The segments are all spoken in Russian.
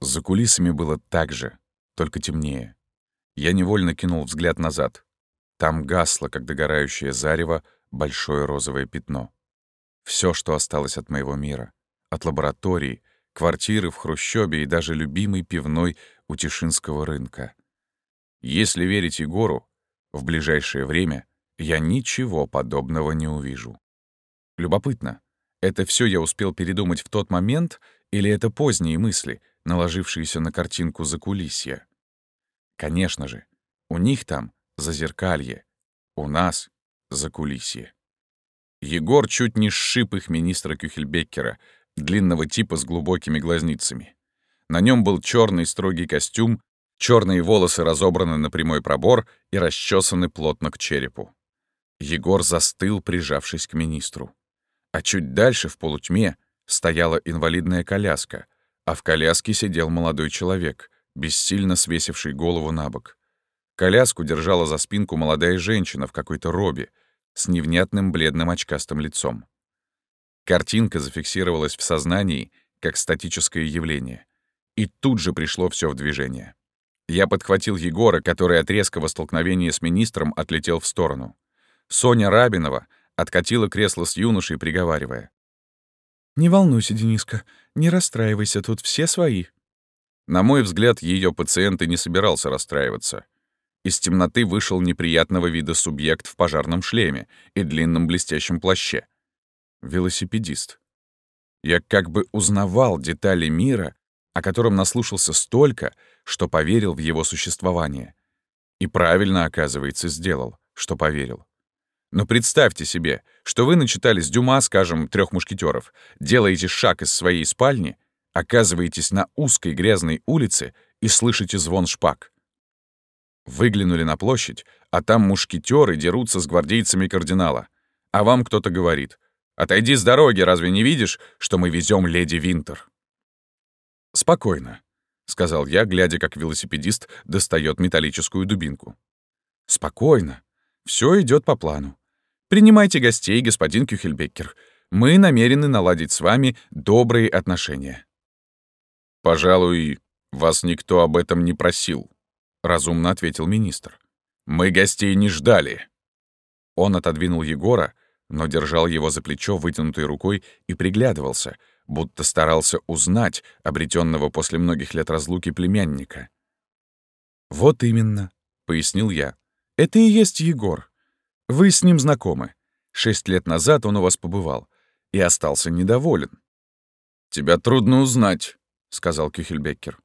За кулисами было так же, только темнее. Я невольно кинул взгляд назад. Там гасло, как догорающее зарево, большое розовое пятно. Все, что осталось от моего мира. От лаборатории, квартиры в Хрущёбе и даже любимой пивной у Тишинского рынка. Если верить Егору, в ближайшее время я ничего подобного не увижу. Любопытно, это все я успел передумать в тот момент или это поздние мысли, наложившиеся на картинку за кулисья? Конечно же, у них там зазеркалье, у нас закулисье. Егор чуть не сшиб их министра Кюхельбеккера, длинного типа с глубокими глазницами. На нем был черный строгий костюм, черные волосы разобраны на прямой пробор и расчесаны плотно к черепу. Егор застыл, прижавшись к министру. А чуть дальше, в полутьме, стояла инвалидная коляска, а в коляске сидел молодой человек, бессильно свесивший голову на бок. Коляску держала за спинку молодая женщина в какой-то робе с невнятным бледным очкастым лицом. Картинка зафиксировалась в сознании как статическое явление. И тут же пришло все в движение. Я подхватил Егора, который от резкого столкновения с министром отлетел в сторону. Соня Рабинова откатила кресло с юношей, приговаривая. «Не волнуйся, Дениска, не расстраивайся, тут все свои». На мой взгляд, ее пациент и не собирался расстраиваться. Из темноты вышел неприятного вида субъект в пожарном шлеме и длинном блестящем плаще. Велосипедист. Я как бы узнавал детали мира, о котором наслушался столько, что поверил в его существование. И правильно, оказывается, сделал, что поверил. Но представьте себе, что вы начитались Дюма, скажем, трех мушкетеров, делаете шаг из своей спальни, оказываетесь на узкой грязной улице и слышите звон шпаг. Выглянули на площадь, а там мушкетеры дерутся с гвардейцами кардинала. А вам кто-то говорит, «Отойди с дороги, разве не видишь, что мы везем леди Винтер?» «Спокойно», — сказал я, глядя, как велосипедист достает металлическую дубинку. «Спокойно. Все идет по плану. Принимайте гостей, господин Кюхельбеккер. Мы намерены наладить с вами добрые отношения». «Пожалуй, вас никто об этом не просил», — разумно ответил министр. «Мы гостей не ждали». Он отодвинул Егора, но держал его за плечо вытянутой рукой и приглядывался, будто старался узнать обретенного после многих лет разлуки племянника. «Вот именно», — пояснил я. «Это и есть Егор. Вы с ним знакомы. Шесть лет назад он у вас побывал и остался недоволен. «Тебя трудно узнать», — сказал Кюхельбеккер.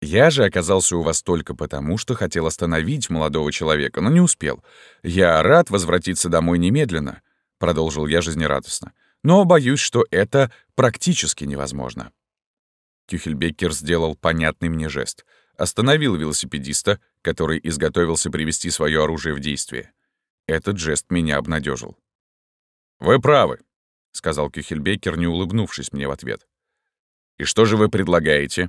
«Я же оказался у вас только потому, что хотел остановить молодого человека, но не успел. Я рад возвратиться домой немедленно», — продолжил я жизнерадостно. «Но боюсь, что это практически невозможно». Кюхельбеккер сделал понятный мне жест. Остановил велосипедиста, который изготовился привести свое оружие в действие. Этот жест меня обнадежил. «Вы правы», — сказал Кюхельбекер, не улыбнувшись мне в ответ. «И что же вы предлагаете?»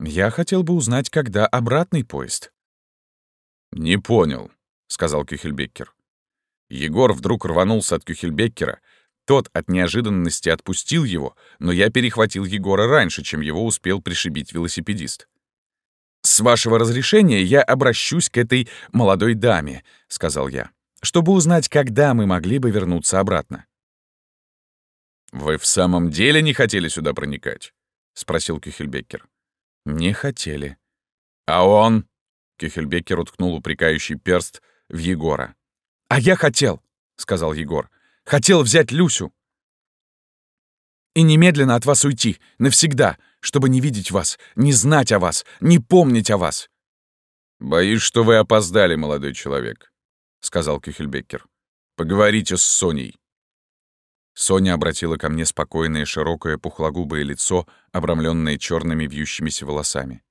«Я хотел бы узнать, когда обратный поезд». «Не понял», — сказал Кюхельбекер. Егор вдруг рванулся от Кюхельбеккера. Тот от неожиданности отпустил его, но я перехватил Егора раньше, чем его успел пришибить велосипедист. «С вашего разрешения я обращусь к этой молодой даме», — сказал я, «чтобы узнать, когда мы могли бы вернуться обратно». «Вы в самом деле не хотели сюда проникать?» — спросил Кюхельбеккер. «Не хотели». «А он?» — Кюхельбеккер уткнул упрекающий перст в Егора. «А я хотел», — сказал Егор. «Хотел взять Люсю». «И немедленно от вас уйти, навсегда, чтобы не видеть вас, не знать о вас, не помнить о вас». «Боюсь, что вы опоздали, молодой человек», — сказал Кюхельбеккер. «Поговорите с Соней». Соня обратила ко мне спокойное, широкое, пухлогубое лицо, обрамленное черными вьющимися волосами.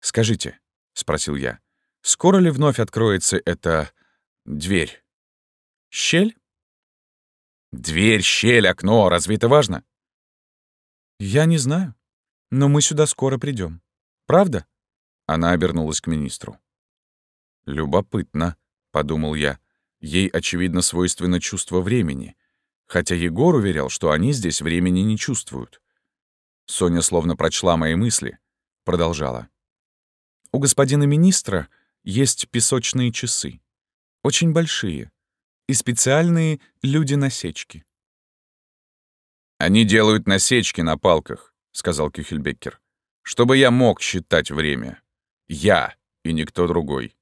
«Скажите», — спросил я, — «скоро ли вновь откроется эта... дверь?» «Щель?» «Дверь, щель, окно, разве это важно?» «Я не знаю. Но мы сюда скоро придем. Правда?» Она обернулась к министру. «Любопытно», — подумал я. Ей, очевидно, свойственно чувство времени, хотя Егор уверял, что они здесь времени не чувствуют. Соня словно прочла мои мысли, продолжала. «У господина министра есть песочные часы. Очень большие. И специальные люди-насечки». «Они делают насечки на палках», — сказал Кюхельбеккер, «чтобы я мог считать время. Я и никто другой.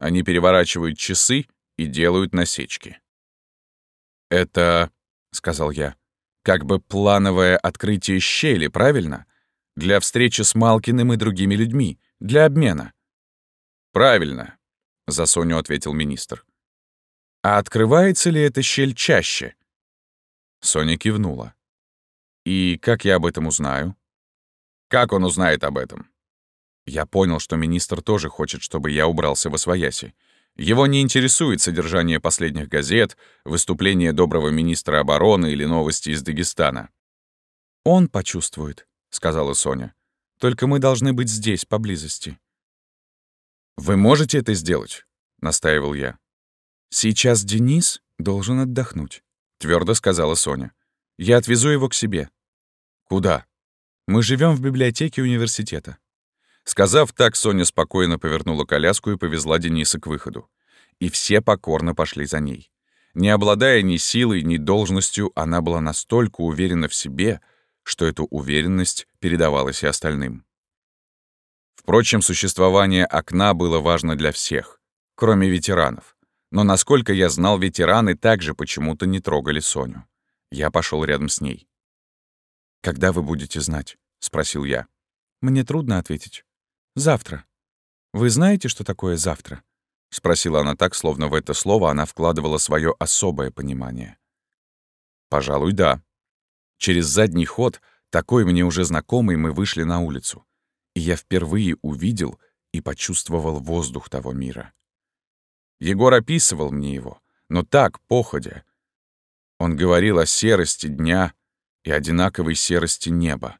Они переворачивают часы и делают насечки». «Это», — сказал я, — «как бы плановое открытие щели, правильно? Для встречи с Малкиным и другими людьми, для обмена». «Правильно», — за Соню ответил министр. «А открывается ли эта щель чаще?» Соня кивнула. «И как я об этом узнаю?» «Как он узнает об этом?» Я понял, что министр тоже хочет, чтобы я убрался во свояси. Его не интересует содержание последних газет, выступление доброго министра обороны или новости из Дагестана. «Он почувствует», — сказала Соня. «Только мы должны быть здесь, поблизости». «Вы можете это сделать?» — настаивал я. «Сейчас Денис должен отдохнуть», — твердо сказала Соня. «Я отвезу его к себе». «Куда?» «Мы живем в библиотеке университета». Сказав так, Соня спокойно повернула коляску и повезла Дениса к выходу. И все покорно пошли за ней. Не обладая ни силой, ни должностью, она была настолько уверена в себе, что эту уверенность передавалась и остальным. Впрочем, существование окна было важно для всех, кроме ветеранов. Но, насколько я знал, ветераны также почему-то не трогали Соню. Я пошел рядом с ней. «Когда вы будете знать?» — спросил я. «Мне трудно ответить. Завтра. Вы знаете, что такое завтра? Спросила она так, словно в это слово она вкладывала свое особое понимание. Пожалуй, да. Через задний ход, такой мне уже знакомый, мы вышли на улицу. И я впервые увидел и почувствовал воздух того мира. Егор описывал мне его, но так, походя. Он говорил о серости дня и одинаковой серости неба.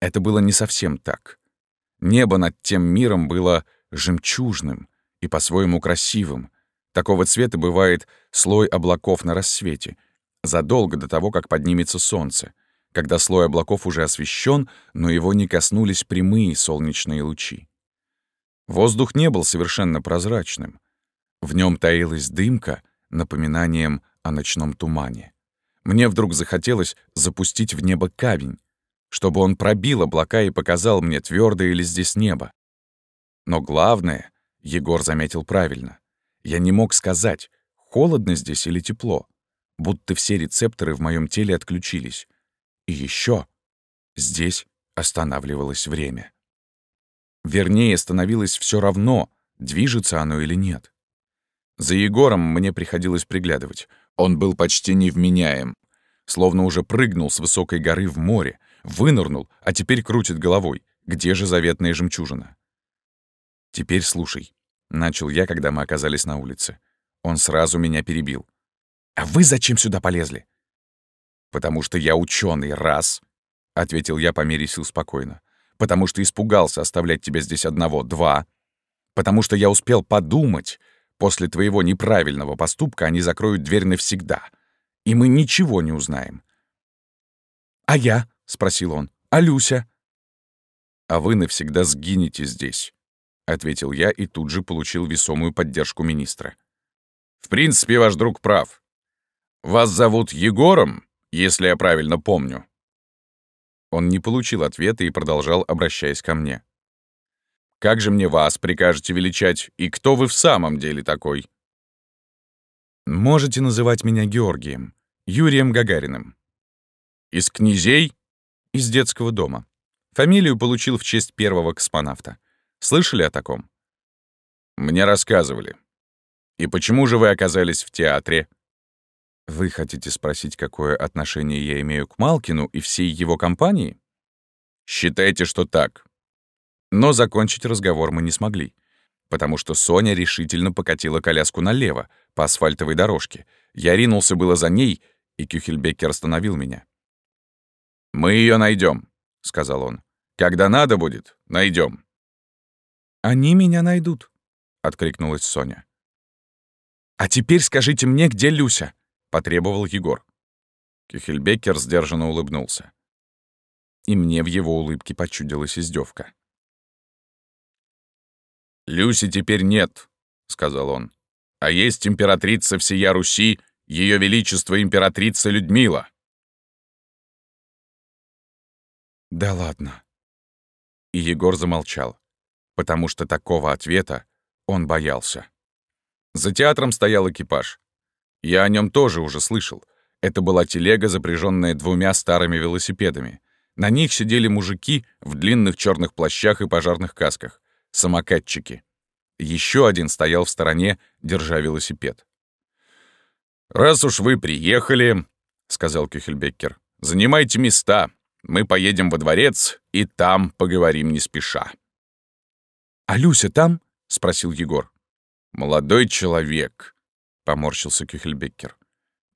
Это было не совсем так. Небо над тем миром было жемчужным и по-своему красивым. Такого цвета бывает слой облаков на рассвете, задолго до того, как поднимется солнце, когда слой облаков уже освещен, но его не коснулись прямые солнечные лучи. Воздух не был совершенно прозрачным. В нем таилась дымка, напоминанием о ночном тумане. Мне вдруг захотелось запустить в небо камень, чтобы он пробил облака и показал мне, твердое ли здесь небо. Но главное, Егор заметил правильно, я не мог сказать, холодно здесь или тепло, будто все рецепторы в моем теле отключились. И еще здесь останавливалось время. Вернее, становилось все равно, движется оно или нет. За Егором мне приходилось приглядывать. Он был почти невменяем, словно уже прыгнул с высокой горы в море, Вынырнул, а теперь крутит головой. Где же заветная жемчужина? «Теперь слушай», — начал я, когда мы оказались на улице. Он сразу меня перебил. «А вы зачем сюда полезли?» «Потому что я ученый, раз», — ответил я по мере сил спокойно. «Потому что испугался оставлять тебя здесь одного, два. Потому что я успел подумать, после твоего неправильного поступка они закроют дверь навсегда, и мы ничего не узнаем». «А я?» — спросил он. «А Люся?» «А вы навсегда сгинете здесь», — ответил я и тут же получил весомую поддержку министра. «В принципе, ваш друг прав. Вас зовут Егором, если я правильно помню». Он не получил ответа и продолжал, обращаясь ко мне. «Как же мне вас прикажете величать, и кто вы в самом деле такой?» «Можете называть меня Георгием, Юрием Гагариным». «Из князей?» из детского дома. Фамилию получил в честь первого космонавта. Слышали о таком? Мне рассказывали. И почему же вы оказались в театре? Вы хотите спросить, какое отношение я имею к Малкину и всей его компании? Считайте, что так. Но закончить разговор мы не смогли, потому что Соня решительно покатила коляску налево, по асфальтовой дорожке. Я ринулся было за ней, и Кюхельбекер остановил меня. «Мы ее найдем, сказал он. «Когда надо будет, найдем. «Они меня найдут», — откликнулась Соня. «А теперь скажите мне, где Люся?» — потребовал Егор. Кюхельбекер сдержанно улыбнулся. и мне в его улыбке почудилась издевка. «Люси теперь нет», — сказал он. «А есть императрица всея Руси, ее величество императрица Людмила». «Да ладно». И Егор замолчал, потому что такого ответа он боялся. За театром стоял экипаж. Я о нем тоже уже слышал. Это была телега, запряженная двумя старыми велосипедами. На них сидели мужики в длинных черных плащах и пожарных касках, самокатчики. Еще один стоял в стороне, держа велосипед. «Раз уж вы приехали», — сказал Кюхельбеккер, — «занимайте места. Мы поедем во дворец, и там поговорим не спеша». «А Люся там?» — спросил Егор. «Молодой человек», — поморщился Кюхельбеккер.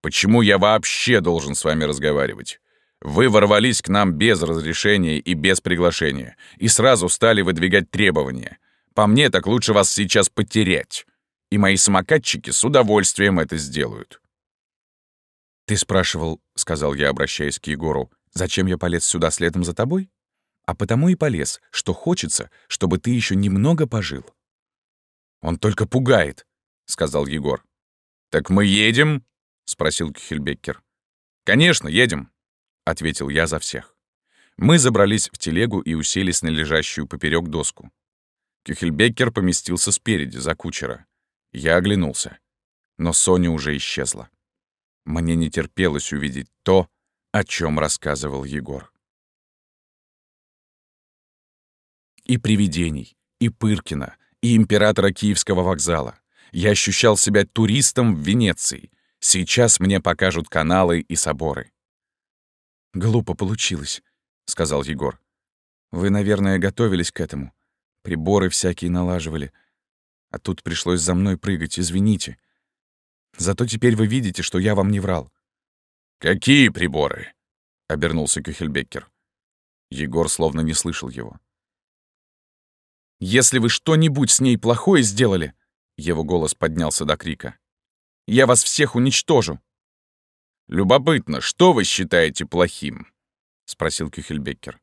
«Почему я вообще должен с вами разговаривать? Вы ворвались к нам без разрешения и без приглашения, и сразу стали выдвигать требования. По мне, так лучше вас сейчас потерять. И мои самокатчики с удовольствием это сделают». «Ты спрашивал, — сказал я, обращаясь к Егору, — зачем я полез сюда следом за тобой? А потому и полез, что хочется, чтобы ты еще немного пожил». «Он только пугает», — сказал Егор. «Так мы едем?» — спросил Кюхельбеккер. «Конечно, едем», — ответил я за всех. Мы забрались в телегу и уселись на лежащую поперек доску. Кюхельбеккер поместился спереди, за кучера. Я оглянулся. Но Соня уже исчезла. Мне не терпелось увидеть то, о чем рассказывал Егор. И привидений, и Пыркина, и императора Киевского вокзала. Я ощущал себя туристом в Венеции. Сейчас мне покажут каналы и соборы. «Глупо получилось», — сказал Егор. «Вы, наверное, готовились к этому. Приборы всякие налаживали. А тут пришлось за мной прыгать, извините. Зато теперь вы видите, что я вам не врал». «Какие приборы?» — обернулся Кюхельбеккер. Егор словно не слышал его. «Если вы что-нибудь с ней плохое сделали...» Его голос поднялся до крика. «Я вас всех уничтожу!» «Любопытно, что вы считаете плохим?» — спросил Кюхельбеккер.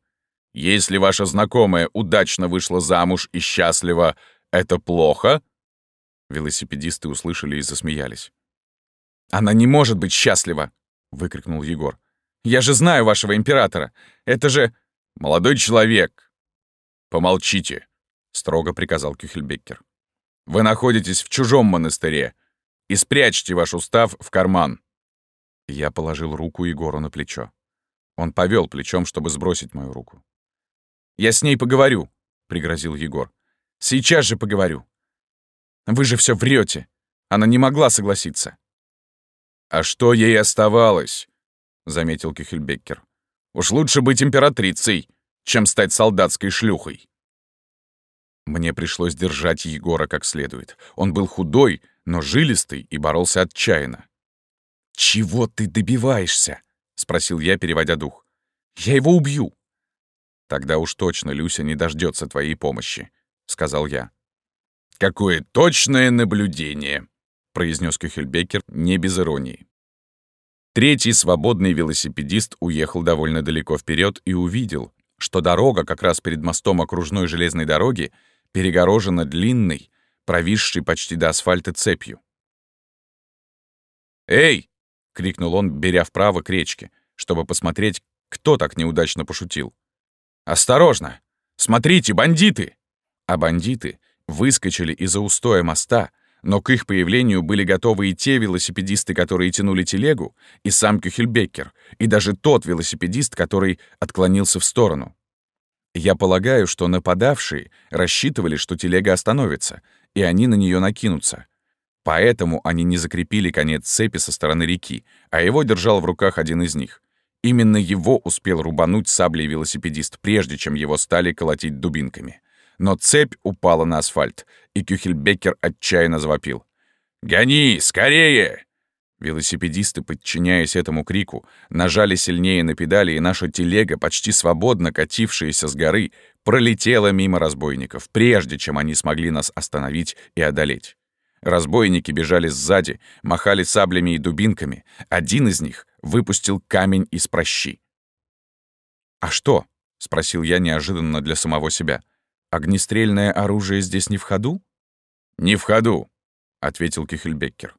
«Если ваша знакомая удачно вышла замуж и счастлива, это плохо?» Велосипедисты услышали и засмеялись. «Она не может быть счастлива!» — выкрикнул Егор. «Я же знаю вашего императора! Это же...» «Молодой человек! Помолчите!» строго приказал Кюхельбеккер. «Вы находитесь в чужом монастыре и спрячьте ваш устав в карман». Я положил руку Егору на плечо. Он повел плечом, чтобы сбросить мою руку. «Я с ней поговорю», — пригрозил Егор. «Сейчас же поговорю. Вы же все врете. Она не могла согласиться». «А что ей оставалось?» — заметил Кюхельбеккер. «Уж лучше быть императрицей, чем стать солдатской шлюхой». Мне пришлось держать Егора как следует. Он был худой, но жилистый и боролся отчаянно. «Чего ты добиваешься?» — спросил я, переводя дух. «Я его убью!» «Тогда уж точно Люся не дождется твоей помощи», — сказал я. «Какое точное наблюдение!» — произнес Кюхельбекер не без иронии. Третий свободный велосипедист уехал довольно далеко вперед и увидел, что дорога как раз перед мостом окружной железной дороги перегорожена длинной, провисшей почти до асфальта цепью. «Эй!» — крикнул он, беря вправо к речке, чтобы посмотреть, кто так неудачно пошутил. «Осторожно! Смотрите, бандиты!» А бандиты выскочили из-за устоя моста, но к их появлению были готовы и те велосипедисты, которые тянули телегу, и сам Кюхельбеккер, и даже тот велосипедист, который отклонился в сторону. Я полагаю, что нападавшие рассчитывали, что телега остановится, и они на нее накинутся. Поэтому они не закрепили конец цепи со стороны реки, а его держал в руках один из них. Именно его успел рубануть саблей велосипедист, прежде чем его стали колотить дубинками. Но цепь упала на асфальт, и Кюхельбекер отчаянно завопил. «Гони, скорее!» Велосипедисты, подчиняясь этому крику, нажали сильнее на педали, и наша телега, почти свободно катившаяся с горы, пролетела мимо разбойников, прежде чем они смогли нас остановить и одолеть. Разбойники бежали сзади, махали саблями и дубинками. Один из них выпустил камень из прощи. «А что?» — спросил я неожиданно для самого себя. «Огнестрельное оружие здесь не в ходу?» «Не в ходу», — ответил Кихельбеккер.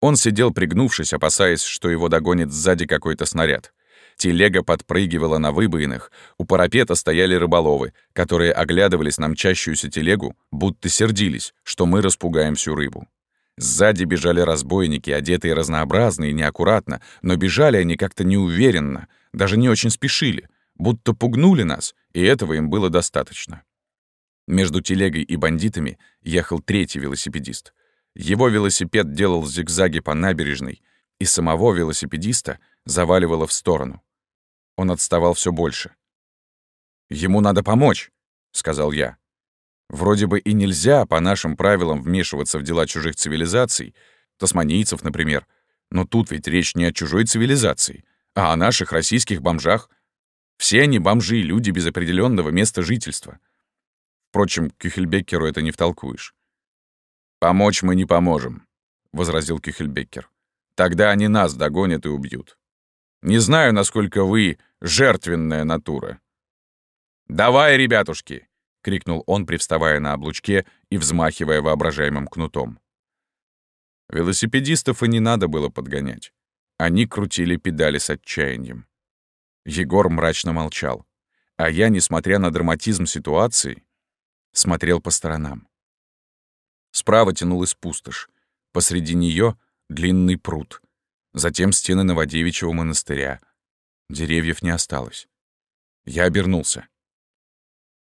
Он сидел пригнувшись, опасаясь, что его догонит сзади какой-то снаряд. Телега подпрыгивала на выбоинах, у парапета стояли рыболовы, которые оглядывались на мчащуюся телегу, будто сердились, что мы распугаем всю рыбу. Сзади бежали разбойники, одетые разнообразно и неаккуратно, но бежали они как-то неуверенно, даже не очень спешили, будто пугнули нас, и этого им было достаточно. Между телегой и бандитами ехал третий велосипедист. Его велосипед делал зигзаги по набережной, и самого велосипедиста заваливало в сторону. Он отставал все больше. «Ему надо помочь», — сказал я. Вроде бы и нельзя по нашим правилам вмешиваться в дела чужих цивилизаций, тасманийцев, например, но тут ведь речь не о чужой цивилизации, а о наших российских бомжах. Все они бомжи, люди без определенного места жительства. Впрочем, Кюхельбеккеру это не втолкуешь. «Помочь мы не поможем», — возразил Кюхельбеккер. «Тогда они нас догонят и убьют. Не знаю, насколько вы жертвенная натура». «Давай, ребятушки!» — крикнул он, привставая на облучке и взмахивая воображаемым кнутом. Велосипедистов и не надо было подгонять. Они крутили педали с отчаянием. Егор мрачно молчал. А я, несмотря на драматизм ситуации, смотрел по сторонам. Справа тянулась пустошь. Посреди нее длинный пруд. Затем стены Новодевичьего монастыря. Деревьев не осталось. Я обернулся.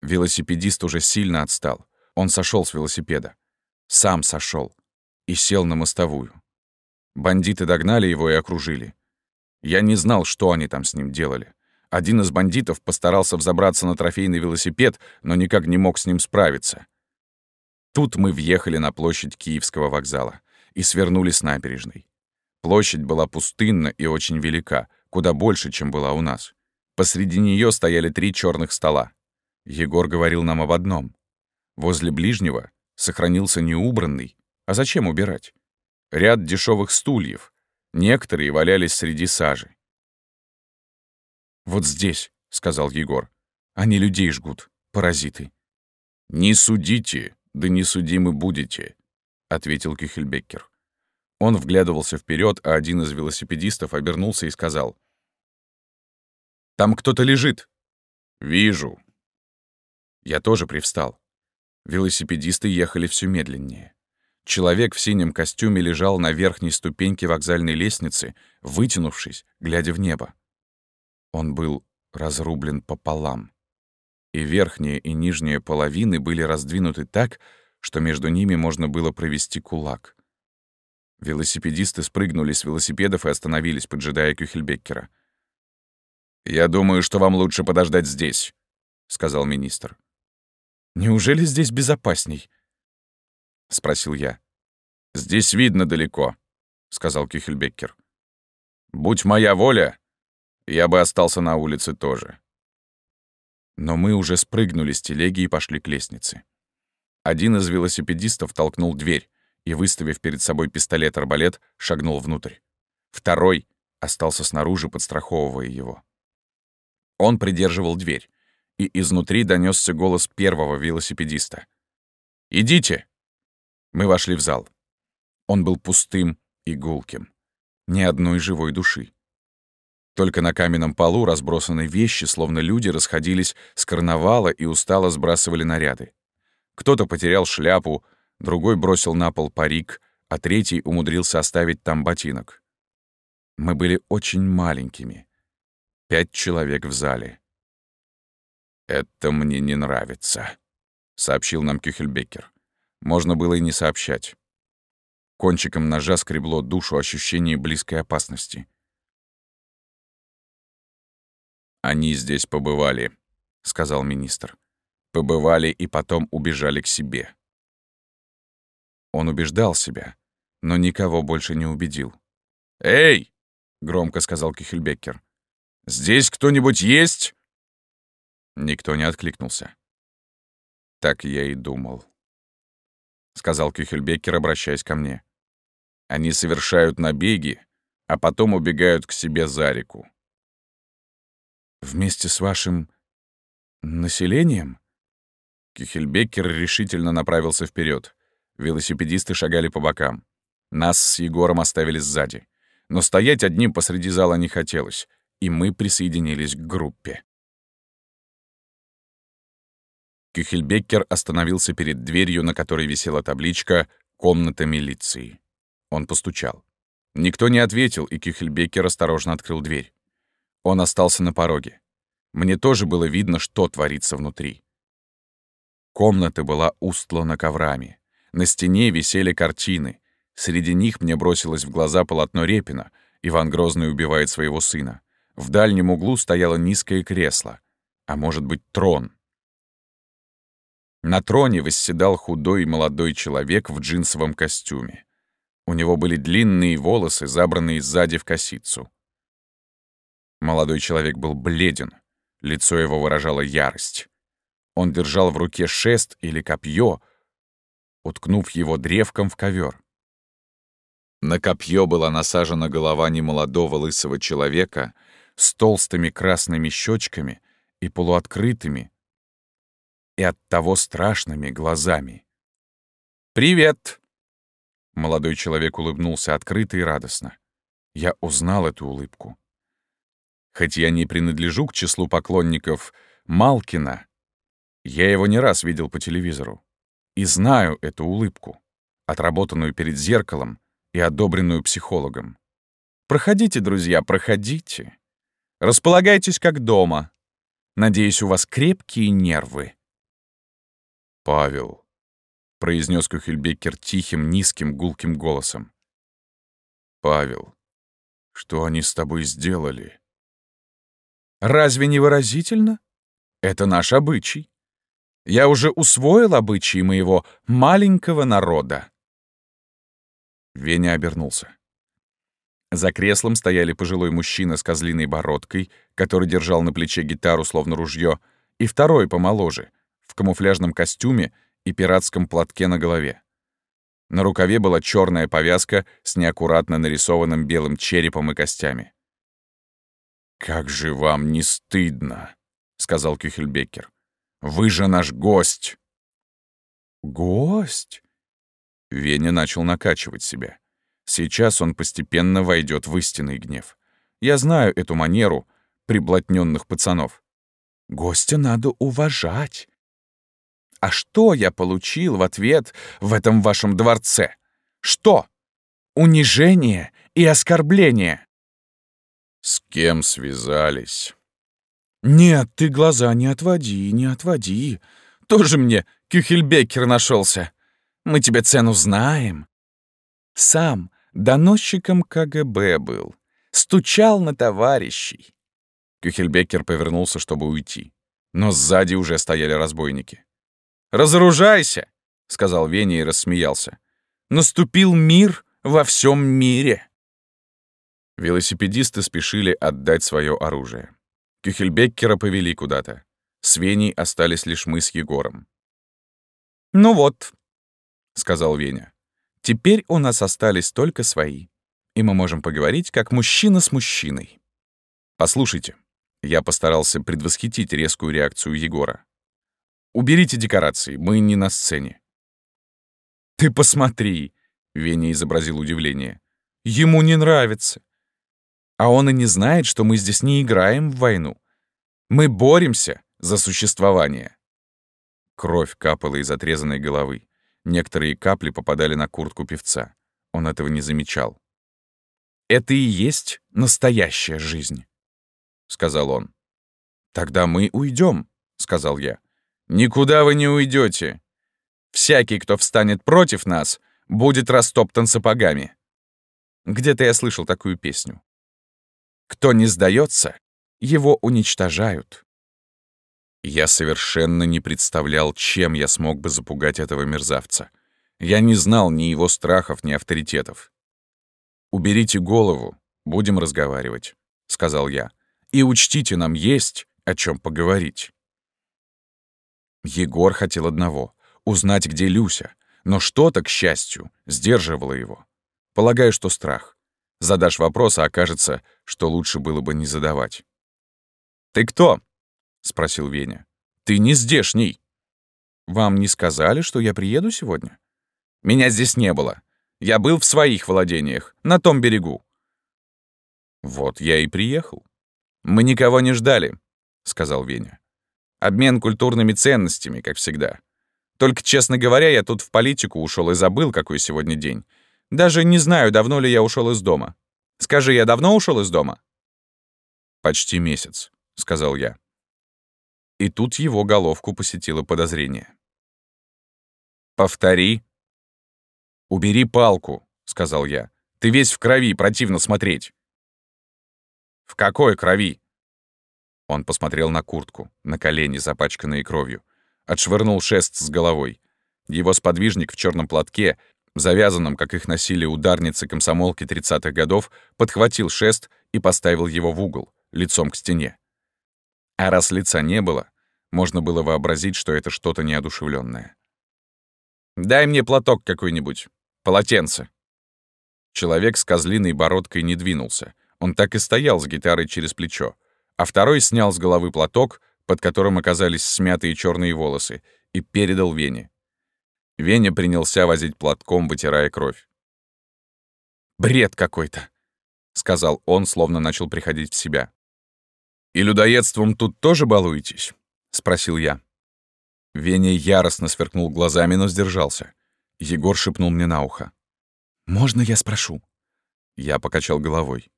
Велосипедист уже сильно отстал. Он сошел с велосипеда. Сам сошел и сел на мостовую. Бандиты догнали его и окружили. Я не знал, что они там с ним делали. Один из бандитов постарался взобраться на трофейный велосипед, но никак не мог с ним справиться. Тут мы въехали на площадь Киевского вокзала и свернули с набережной. Площадь была пустынна и очень велика, куда больше, чем была у нас. Посреди нее стояли три черных стола. Егор говорил нам об одном. Возле ближнего сохранился неубранный, а зачем убирать? Ряд дешевых стульев. Некоторые валялись среди сажи. «Вот здесь», — сказал Егор. «Они людей жгут, паразиты». «Не судите, да не судимы будете», — ответил Кюхельбеккер. Он вглядывался вперед, а один из велосипедистов обернулся и сказал. «Там кто-то лежит». «Вижу». Я тоже привстал. Велосипедисты ехали все медленнее. Человек в синем костюме лежал на верхней ступеньке вокзальной лестницы, вытянувшись, глядя в небо. Он был разрублен пополам. И верхняя и нижняя половины были раздвинуты так, что между ними можно было провести кулак. Велосипедисты спрыгнули с велосипедов и остановились, поджидая Кюхельбеккера. «Я думаю, что вам лучше подождать здесь», — сказал министр. «Неужели здесь безопасней?» — спросил я. «Здесь видно далеко», — сказал Кюхельбеккер. «Будь моя воля, я бы остался на улице тоже». Но мы уже спрыгнули с телеги и пошли к лестнице. Один из велосипедистов толкнул дверь и, выставив перед собой пистолет-арбалет, шагнул внутрь. Второй остался снаружи, подстраховывая его. Он придерживал дверь, и изнутри донесся голос первого велосипедиста. «Идите!» Мы вошли в зал. Он был пустым и гулким. Ни одной живой души. Только на каменном полу разбросаны вещи, словно люди расходились с карнавала и устало сбрасывали наряды. Кто-то потерял шляпу, другой бросил на пол парик, а третий умудрился оставить там ботинок. Мы были очень маленькими. Пять человек в зале. «Это мне не нравится», — сообщил нам Кюхельбекер. Можно было и не сообщать. Кончиком ножа скребло душу ощущение близкой опасности. «Они здесь побывали», — сказал министр. «Побывали и потом убежали к себе». Он убеждал себя, но никого больше не убедил. «Эй!» — громко сказал Кихельбеккер. «Здесь кто-нибудь есть?» Никто не откликнулся. Так я и думал. — сказал Кюхельбекер, обращаясь ко мне. «Они совершают набеги, а потом убегают к себе за реку». «Вместе с вашим Населением? Кихельбекер решительно направился вперед. Велосипедисты шагали по бокам. Нас с Егором оставили сзади. Но стоять одним посреди зала не хотелось, и мы присоединились к группе. Кюхельбеккер остановился перед дверью, на которой висела табличка «Комната милиции». Он постучал. Никто не ответил, и Кюхельбеккер осторожно открыл дверь. Он остался на пороге. Мне тоже было видно, что творится внутри. Комната была устлана коврами. На стене висели картины. Среди них мне бросилось в глаза полотно Репина. Иван Грозный убивает своего сына. В дальнем углу стояло низкое кресло. А может быть, трон. На троне восседал худой молодой человек в джинсовом костюме. У него были длинные волосы, забранные сзади в косицу. Молодой человек был бледен, лицо его выражало ярость. Он держал в руке шест или копье, уткнув его древком в ковер. На копье была насажена голова немолодого лысого человека с толстыми красными щечками и полуоткрытыми, и оттого страшными глазами. «Привет!» Молодой человек улыбнулся открыто и радостно. Я узнал эту улыбку. Хоть я не принадлежу к числу поклонников Малкина, я его не раз видел по телевизору. И знаю эту улыбку, отработанную перед зеркалом и одобренную психологом. Проходите, друзья, проходите. Располагайтесь как дома. Надеюсь, у вас крепкие нервы. «Павел», — произнес Кюхельбекер тихим, низким, гулким голосом. «Павел, что они с тобой сделали?» «Разве не выразительно? Это наш обычай. Я уже усвоил обычаи моего маленького народа». Веня обернулся. За креслом стояли пожилой мужчина с козлиной бородкой, который держал на плече гитару, словно ружье, и второй помоложе — в камуфляжном костюме и пиратском платке на голове. На рукаве была черная повязка с неаккуратно нарисованным белым черепом и костями. «Как же вам не стыдно!» — сказал Кюхельбекер. «Вы же наш гость!» «Гость?» Веня начал накачивать себя. Сейчас он постепенно войдет в истинный гнев. Я знаю эту манеру приблотненных пацанов. «Гостя надо уважать. А что я получил в ответ в этом вашем дворце? Что? Унижение и оскорбление. С кем связались? Нет, ты глаза не отводи, не отводи. Тоже мне Кюхельбекер нашелся. Мы тебе цену знаем. Сам доносчиком КГБ был. Стучал на товарищей. Кюхельбекер повернулся, чтобы уйти. Но сзади уже стояли разбойники. «Разоружайся!» — сказал Веня и рассмеялся. «Наступил мир во всем мире!» Велосипедисты спешили отдать свое оружие. Кюхельбеккера повели куда-то. С Веней остались лишь мы с Егором. «Ну вот», — сказал Веня, — «теперь у нас остались только свои, и мы можем поговорить как мужчина с мужчиной». «Послушайте», — я постарался предвосхитить резкую реакцию Егора. Уберите декорации, мы не на сцене». «Ты посмотри!» — Веня изобразил удивление. «Ему не нравится. А он и не знает, что мы здесь не играем в войну. Мы боремся за существование». Кровь капала из отрезанной головы. Некоторые капли попадали на куртку певца. Он этого не замечал. «Это и есть настоящая жизнь», — сказал он. «Тогда мы уйдем», — сказал я. Никуда вы не уйдете. Всякий, кто встанет против нас, будет растоптан сапогами. Где-то я слышал такую песню. Кто не сдается, его уничтожают. Я совершенно не представлял, чем я смог бы запугать этого мерзавца. Я не знал ни его страхов, ни авторитетов. «Уберите голову, будем разговаривать», — сказал я. «И учтите, нам есть о чем поговорить». Егор хотел одного — узнать, где Люся, но что-то, к счастью, сдерживало его. Полагаю, что страх. Задашь вопрос, а окажется, что лучше было бы не задавать. «Ты кто?» — спросил Веня. Ты не здешний. Вам не сказали, что я приеду сегодня? Меня здесь не было. Я был в своих владениях, на том берегу. Вот я и приехал. Мы никого не ждали, сказал Веня. Обмен культурными ценностями, как всегда. Только, честно говоря, я тут в политику ушел и забыл, какой сегодня день. Даже не знаю, давно ли я ушел из дома. Скажи, я давно ушел из дома? Почти месяц, сказал я. И тут его головку посетило подозрение. «Повтори». «Убери палку», — сказал я. «Ты весь в крови, противно смотреть». «В какой крови?» Он посмотрел на куртку, на колени, запачканные кровью. Отшвырнул шест с головой. Его сподвижник в черном платке, завязанном, как их носили ударницы комсомолки 30-х годов, подхватил шест и поставил его в угол, лицом к стене. А раз лица не было, можно было вообразить, что это что-то неодушевленное. «Дай мне платок какой-нибудь. Полотенце». Человек с козлиной бородкой не двинулся. Он так и стоял с гитарой через плечо. А второй снял с головы платок, под которым оказались смятые черные волосы, и передал Вене. Веня принялся возить платком, вытирая кровь. «Бред какой-то», — сказал он, словно начал приходить в себя. «И людоедством тут тоже балуетесь?» — спросил я. Веня яростно сверкнул глазами, но сдержался. Егор шепнул мне на ухо. «Можно я спрошу?» Я покачал головой.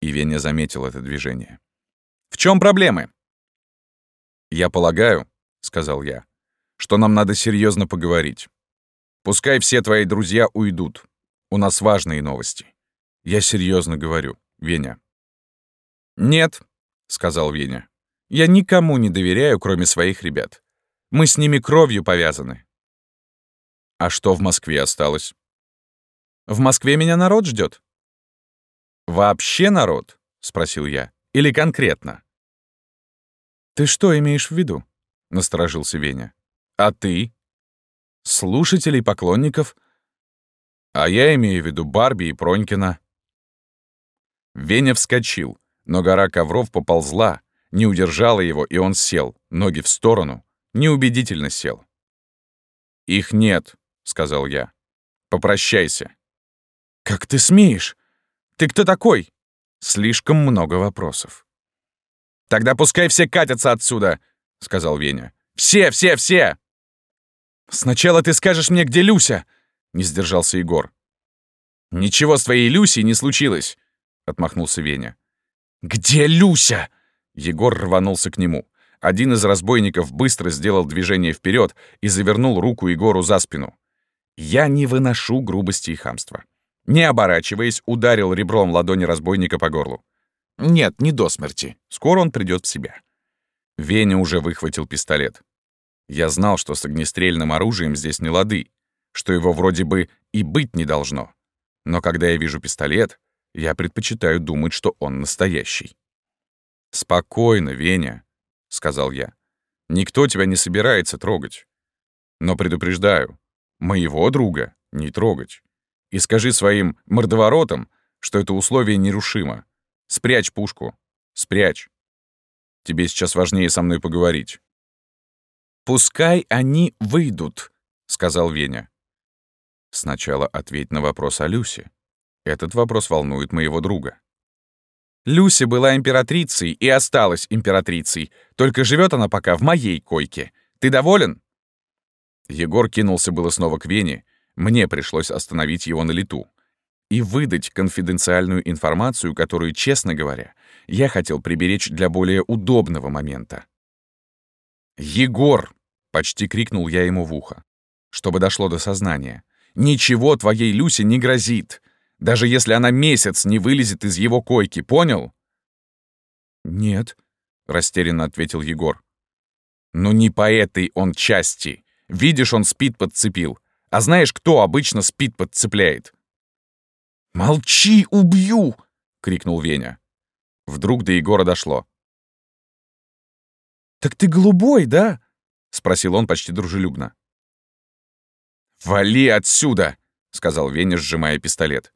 И Веня заметил это движение. «В чем проблемы?» «Я полагаю», — сказал я, — «что нам надо серьезно поговорить. Пускай все твои друзья уйдут. У нас важные новости. Я серьезно говорю, Веня». «Нет», — сказал Веня. «Я никому не доверяю, кроме своих ребят. Мы с ними кровью повязаны». «А что в Москве осталось?» «В Москве меня народ ждет. «Вообще народ?» — спросил я. «Или конкретно?» «Ты что имеешь в виду?» — насторожился Веня. «А ты?» «Слушателей, поклонников?» «А я имею в виду Барби и Пронькина». Веня вскочил, но гора ковров поползла, не удержала его, и он сел, ноги в сторону, неубедительно сел. «Их нет», — сказал я. «Попрощайся». «Как ты смеешь? Ты кто такой?» Слишком много вопросов. «Тогда пускай все катятся отсюда», — сказал Веня. «Все, все, все!» «Сначала ты скажешь мне, где Люся!» — не сдержался Егор. «Ничего с твоей Люсей не случилось», — отмахнулся Веня. «Где Люся?» Егор рванулся к нему. Один из разбойников быстро сделал движение вперед и завернул руку Егору за спину. Я не выношу грубости и хамства. Не оборачиваясь, ударил ребром ладони разбойника по горлу. Нет, не до смерти. Скоро он придет в себя. Веня уже выхватил пистолет. Я знал, что с огнестрельным оружием здесь не лады, что его вроде бы и быть не должно. Но когда я вижу пистолет, я предпочитаю думать, что он настоящий. «Спокойно, Веня», — сказал я. «Никто тебя не собирается трогать. Но предупреждаю, моего друга не трогать. И скажи своим мордоворотам, что это условие нерушимо. Спрячь пушку. Спрячь. Тебе сейчас важнее со мной поговорить». «Пускай они выйдут», — сказал Веня. Сначала ответь на вопрос о Люсе. Этот вопрос волнует моего друга. Люся была императрицей и осталась императрицей, только живет она пока в моей койке. Ты доволен?» Егор кинулся было снова к Вене, мне пришлось остановить его на лету и выдать конфиденциальную информацию, которую, честно говоря, я хотел приберечь для более удобного момента. «Егор!» — почти крикнул я ему в ухо, чтобы дошло до сознания. «Ничего твоей Люсе не грозит, даже если она месяц не вылезет из его койки, понял?» «Нет», — растерянно ответил Егор. «Ну не по этой он части. Видишь, он спит подцепил. А знаешь, кто обычно спит подцепляет?» «Молчи, убью!» — крикнул Веня. Вдруг до Егора дошло. «Так ты голубой, да?» — спросил он почти дружелюбно. «Вали отсюда!» — сказал Веня, сжимая пистолет.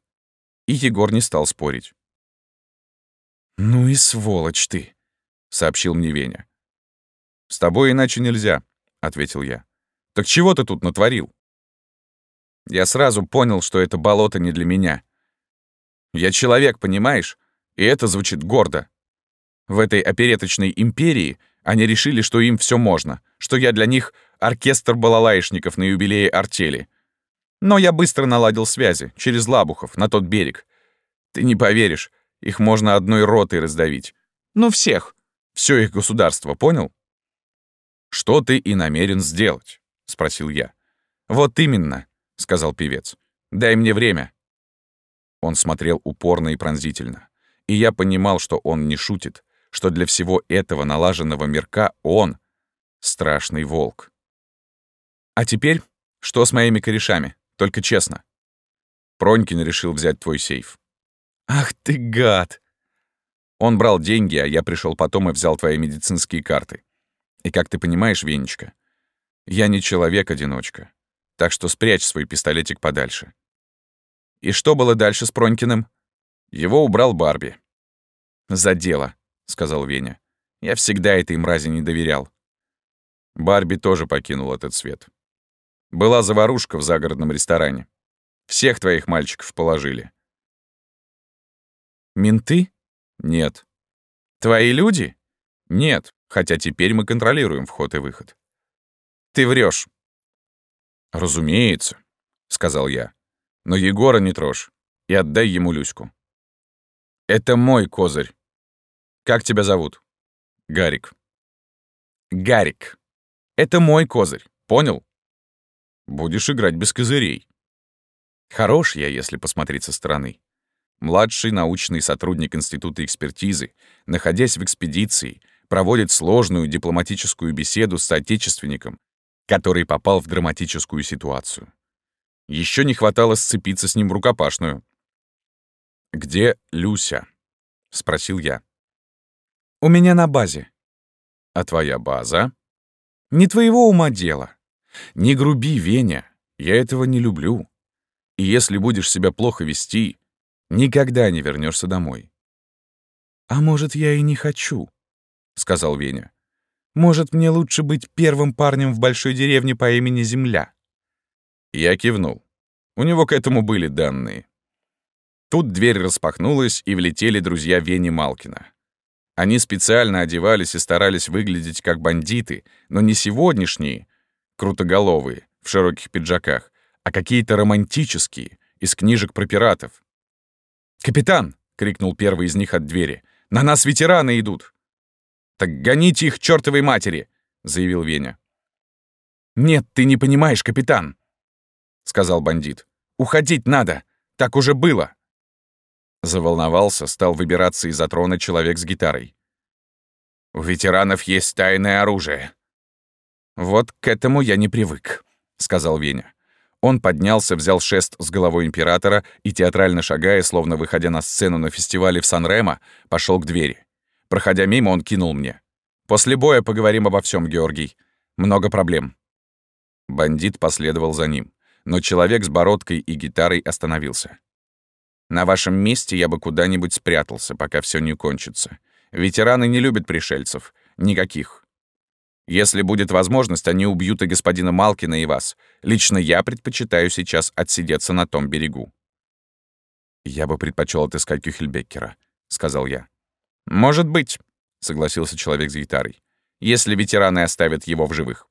И Егор не стал спорить. «Ну и сволочь ты!» — сообщил мне Веня. «С тобой иначе нельзя», — ответил я. «Так чего ты тут натворил?» Я сразу понял, что это болото не для меня. Я человек, понимаешь? И это звучит гордо. В этой опереточной империи они решили, что им все можно, что я для них оркестр балалаишников на юбилее артели. Но я быстро наладил связи, через Лабухов, на тот берег. Ты не поверишь, их можно одной ротой раздавить. Ну, всех. Все их государство, понял? «Что ты и намерен сделать?» — спросил я. «Вот именно», — сказал певец. «Дай мне время». Он смотрел упорно и пронзительно. И я понимал, что он не шутит, что для всего этого налаженного мирка он — страшный волк. «А теперь что с моими корешами? Только честно». Пронькин решил взять твой сейф. «Ах ты гад!» Он брал деньги, а я пришел потом и взял твои медицинские карты. И как ты понимаешь, Венечка, я не человек-одиночка. Так что спрячь свой пистолетик подальше. И что было дальше с Пронькиным? Его убрал Барби. «За дело», — сказал Веня. «Я всегда этой мрази не доверял». Барби тоже покинул этот свет. Была заварушка в загородном ресторане. Всех твоих мальчиков положили. «Менты?» «Нет». «Твои люди?» «Нет, хотя теперь мы контролируем вход и выход». «Ты врешь. «Разумеется», — сказал я. «Но Егора не трожь и отдай ему Люську». «Это мой козырь. Как тебя зовут?» «Гарик». «Гарик. Это мой козырь. Понял?» «Будешь играть без козырей». Хорош я, если посмотреть со стороны. Младший научный сотрудник Института экспертизы, находясь в экспедиции, проводит сложную дипломатическую беседу с соотечественником, который попал в драматическую ситуацию. Еще не хватало сцепиться с ним в рукопашную. «Где Люся?» — спросил я. «У меня на базе». «А твоя база?» «Не твоего ума дело. Не груби, Веня, я этого не люблю. И если будешь себя плохо вести, никогда не вернешься домой». «А может, я и не хочу», — сказал Веня. Может, мне лучше быть первым парнем в большой деревне по имени Земля?» Я кивнул. У него к этому были данные. Тут дверь распахнулась, и влетели друзья Вени Малкина. Они специально одевались и старались выглядеть как бандиты, но не сегодняшние, крутоголовые, в широких пиджаках, а какие-то романтические, из книжек про пиратов. «Капитан!» — крикнул первый из них от двери. «На нас ветераны идут!» «Так гоните их чертовой матери!» — заявил Веня. «Нет, ты не понимаешь, капитан!» — сказал бандит. «Уходить надо! Так уже было!» Заволновался, стал выбираться из-за трона человек с гитарой. «У ветеранов есть тайное оружие». «Вот к этому я не привык», — сказал Веня. Он поднялся, взял шест с головой императора и, театрально шагая, словно выходя на сцену на фестивале в Сан-Ремо, пошел к двери. Проходя мимо, он кинул мне. «После боя поговорим обо всем, Георгий. Много проблем». Бандит последовал за ним, но человек с бородкой и гитарой остановился. «На вашем месте я бы куда-нибудь спрятался, пока все не кончится. Ветераны не любят пришельцев. Никаких. Если будет возможность, они убьют и господина Малкина, и вас. Лично я предпочитаю сейчас отсидеться на том берегу». «Я бы предпочел отыскать Кюхельбеккера», — сказал я. «Может быть», — согласился человек с гитарой, «если ветераны оставят его в живых».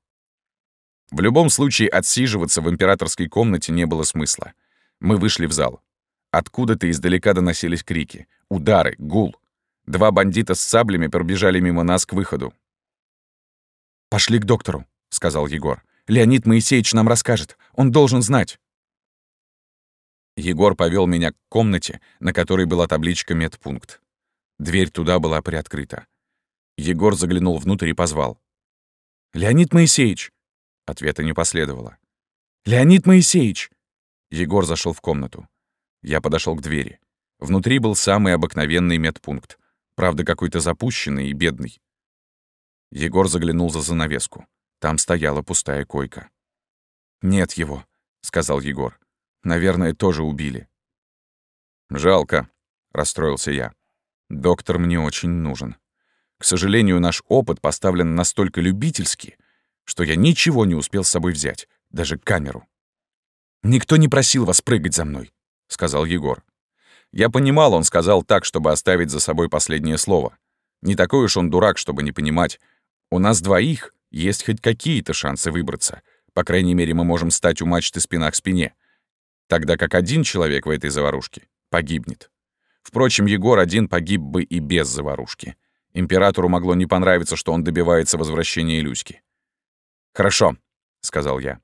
В любом случае отсиживаться в императорской комнате не было смысла. Мы вышли в зал. Откуда-то издалека доносились крики, удары, гул. Два бандита с саблями пробежали мимо нас к выходу. «Пошли к доктору», — сказал Егор. «Леонид Моисеевич нам расскажет. Он должен знать». Егор повел меня к комнате, на которой была табличка «Медпункт». Дверь туда была приоткрыта. Егор заглянул внутрь и позвал. «Леонид Моисеевич!» Ответа не последовало. «Леонид Моисеевич!» Егор зашел в комнату. Я подошел к двери. Внутри был самый обыкновенный медпункт, правда, какой-то запущенный и бедный. Егор заглянул за занавеску. Там стояла пустая койка. «Нет его», — сказал Егор. «Наверное, тоже убили». «Жалко», — расстроился я. Доктор мне очень нужен. К сожалению, наш опыт поставлен настолько любительски, что я ничего не успел с собой взять, даже камеру. «Никто не просил вас прыгать за мной», — сказал Егор. Я понимал, он сказал так, чтобы оставить за собой последнее слово. Не такой уж он дурак, чтобы не понимать. У нас двоих есть хоть какие-то шансы выбраться. По крайней мере, мы можем стать у мачты спина к спине. Тогда как один человек в этой заварушке погибнет. Впрочем, Егор один погиб бы и без заварушки. Императору могло не понравиться, что он добивается возвращения Люськи. «Хорошо», — сказал я.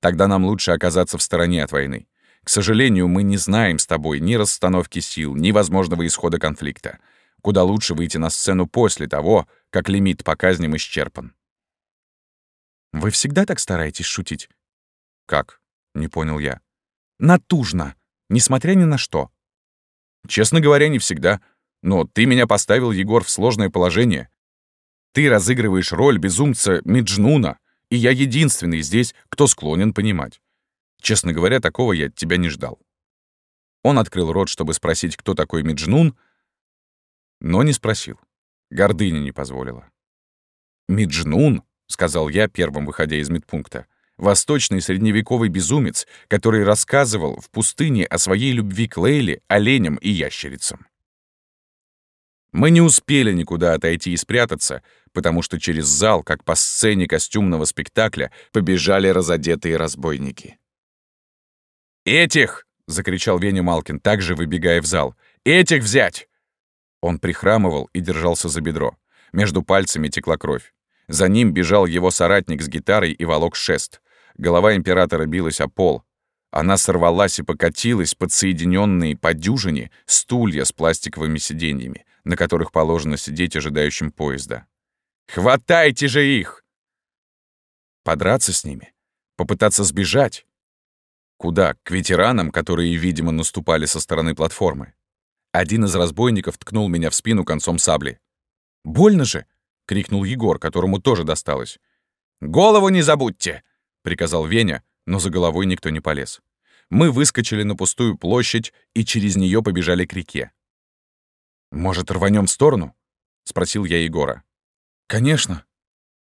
«Тогда нам лучше оказаться в стороне от войны. К сожалению, мы не знаем с тобой ни расстановки сил, ни возможного исхода конфликта. Куда лучше выйти на сцену после того, как лимит по казням исчерпан». «Вы всегда так стараетесь шутить?» «Как?» — не понял я. «Натужно, несмотря ни на что». «Честно говоря, не всегда. Но ты меня поставил, Егор, в сложное положение. Ты разыгрываешь роль безумца Миджнуна, и я единственный здесь, кто склонен понимать. Честно говоря, такого я от тебя не ждал. Он открыл рот, чтобы спросить, кто такой Миджнун, но не спросил. Гордыня не позволила. «Миджнун», — сказал я, первым выходя из медпункта, восточный средневековый безумец, который рассказывал в пустыне о своей любви к Лейле, оленям и ящерицам. Мы не успели никуда отойти и спрятаться, потому что через зал, как по сцене костюмного спектакля, побежали разодетые разбойники. «Этих!» — закричал Веня Малкин, также выбегая в зал. «Этих взять!» Он прихрамывал и держался за бедро. Между пальцами текла кровь. За ним бежал его соратник с гитарой и волок шест. Голова императора билась о пол. Она сорвалась и покатилась под соединенные по дюжине стулья с пластиковыми сиденьями на которых положено сидеть ожидающим поезда. «Хватайте же их!» Подраться с ними? Попытаться сбежать? Куда? К ветеранам, которые, видимо, наступали со стороны платформы. Один из разбойников ткнул меня в спину концом сабли. «Больно же!» — крикнул Егор, которому тоже досталось. «Голову не забудьте!» — приказал Веня, но за головой никто не полез. Мы выскочили на пустую площадь и через нее побежали к реке. «Может, рванем в сторону?» — спросил я Егора. «Конечно».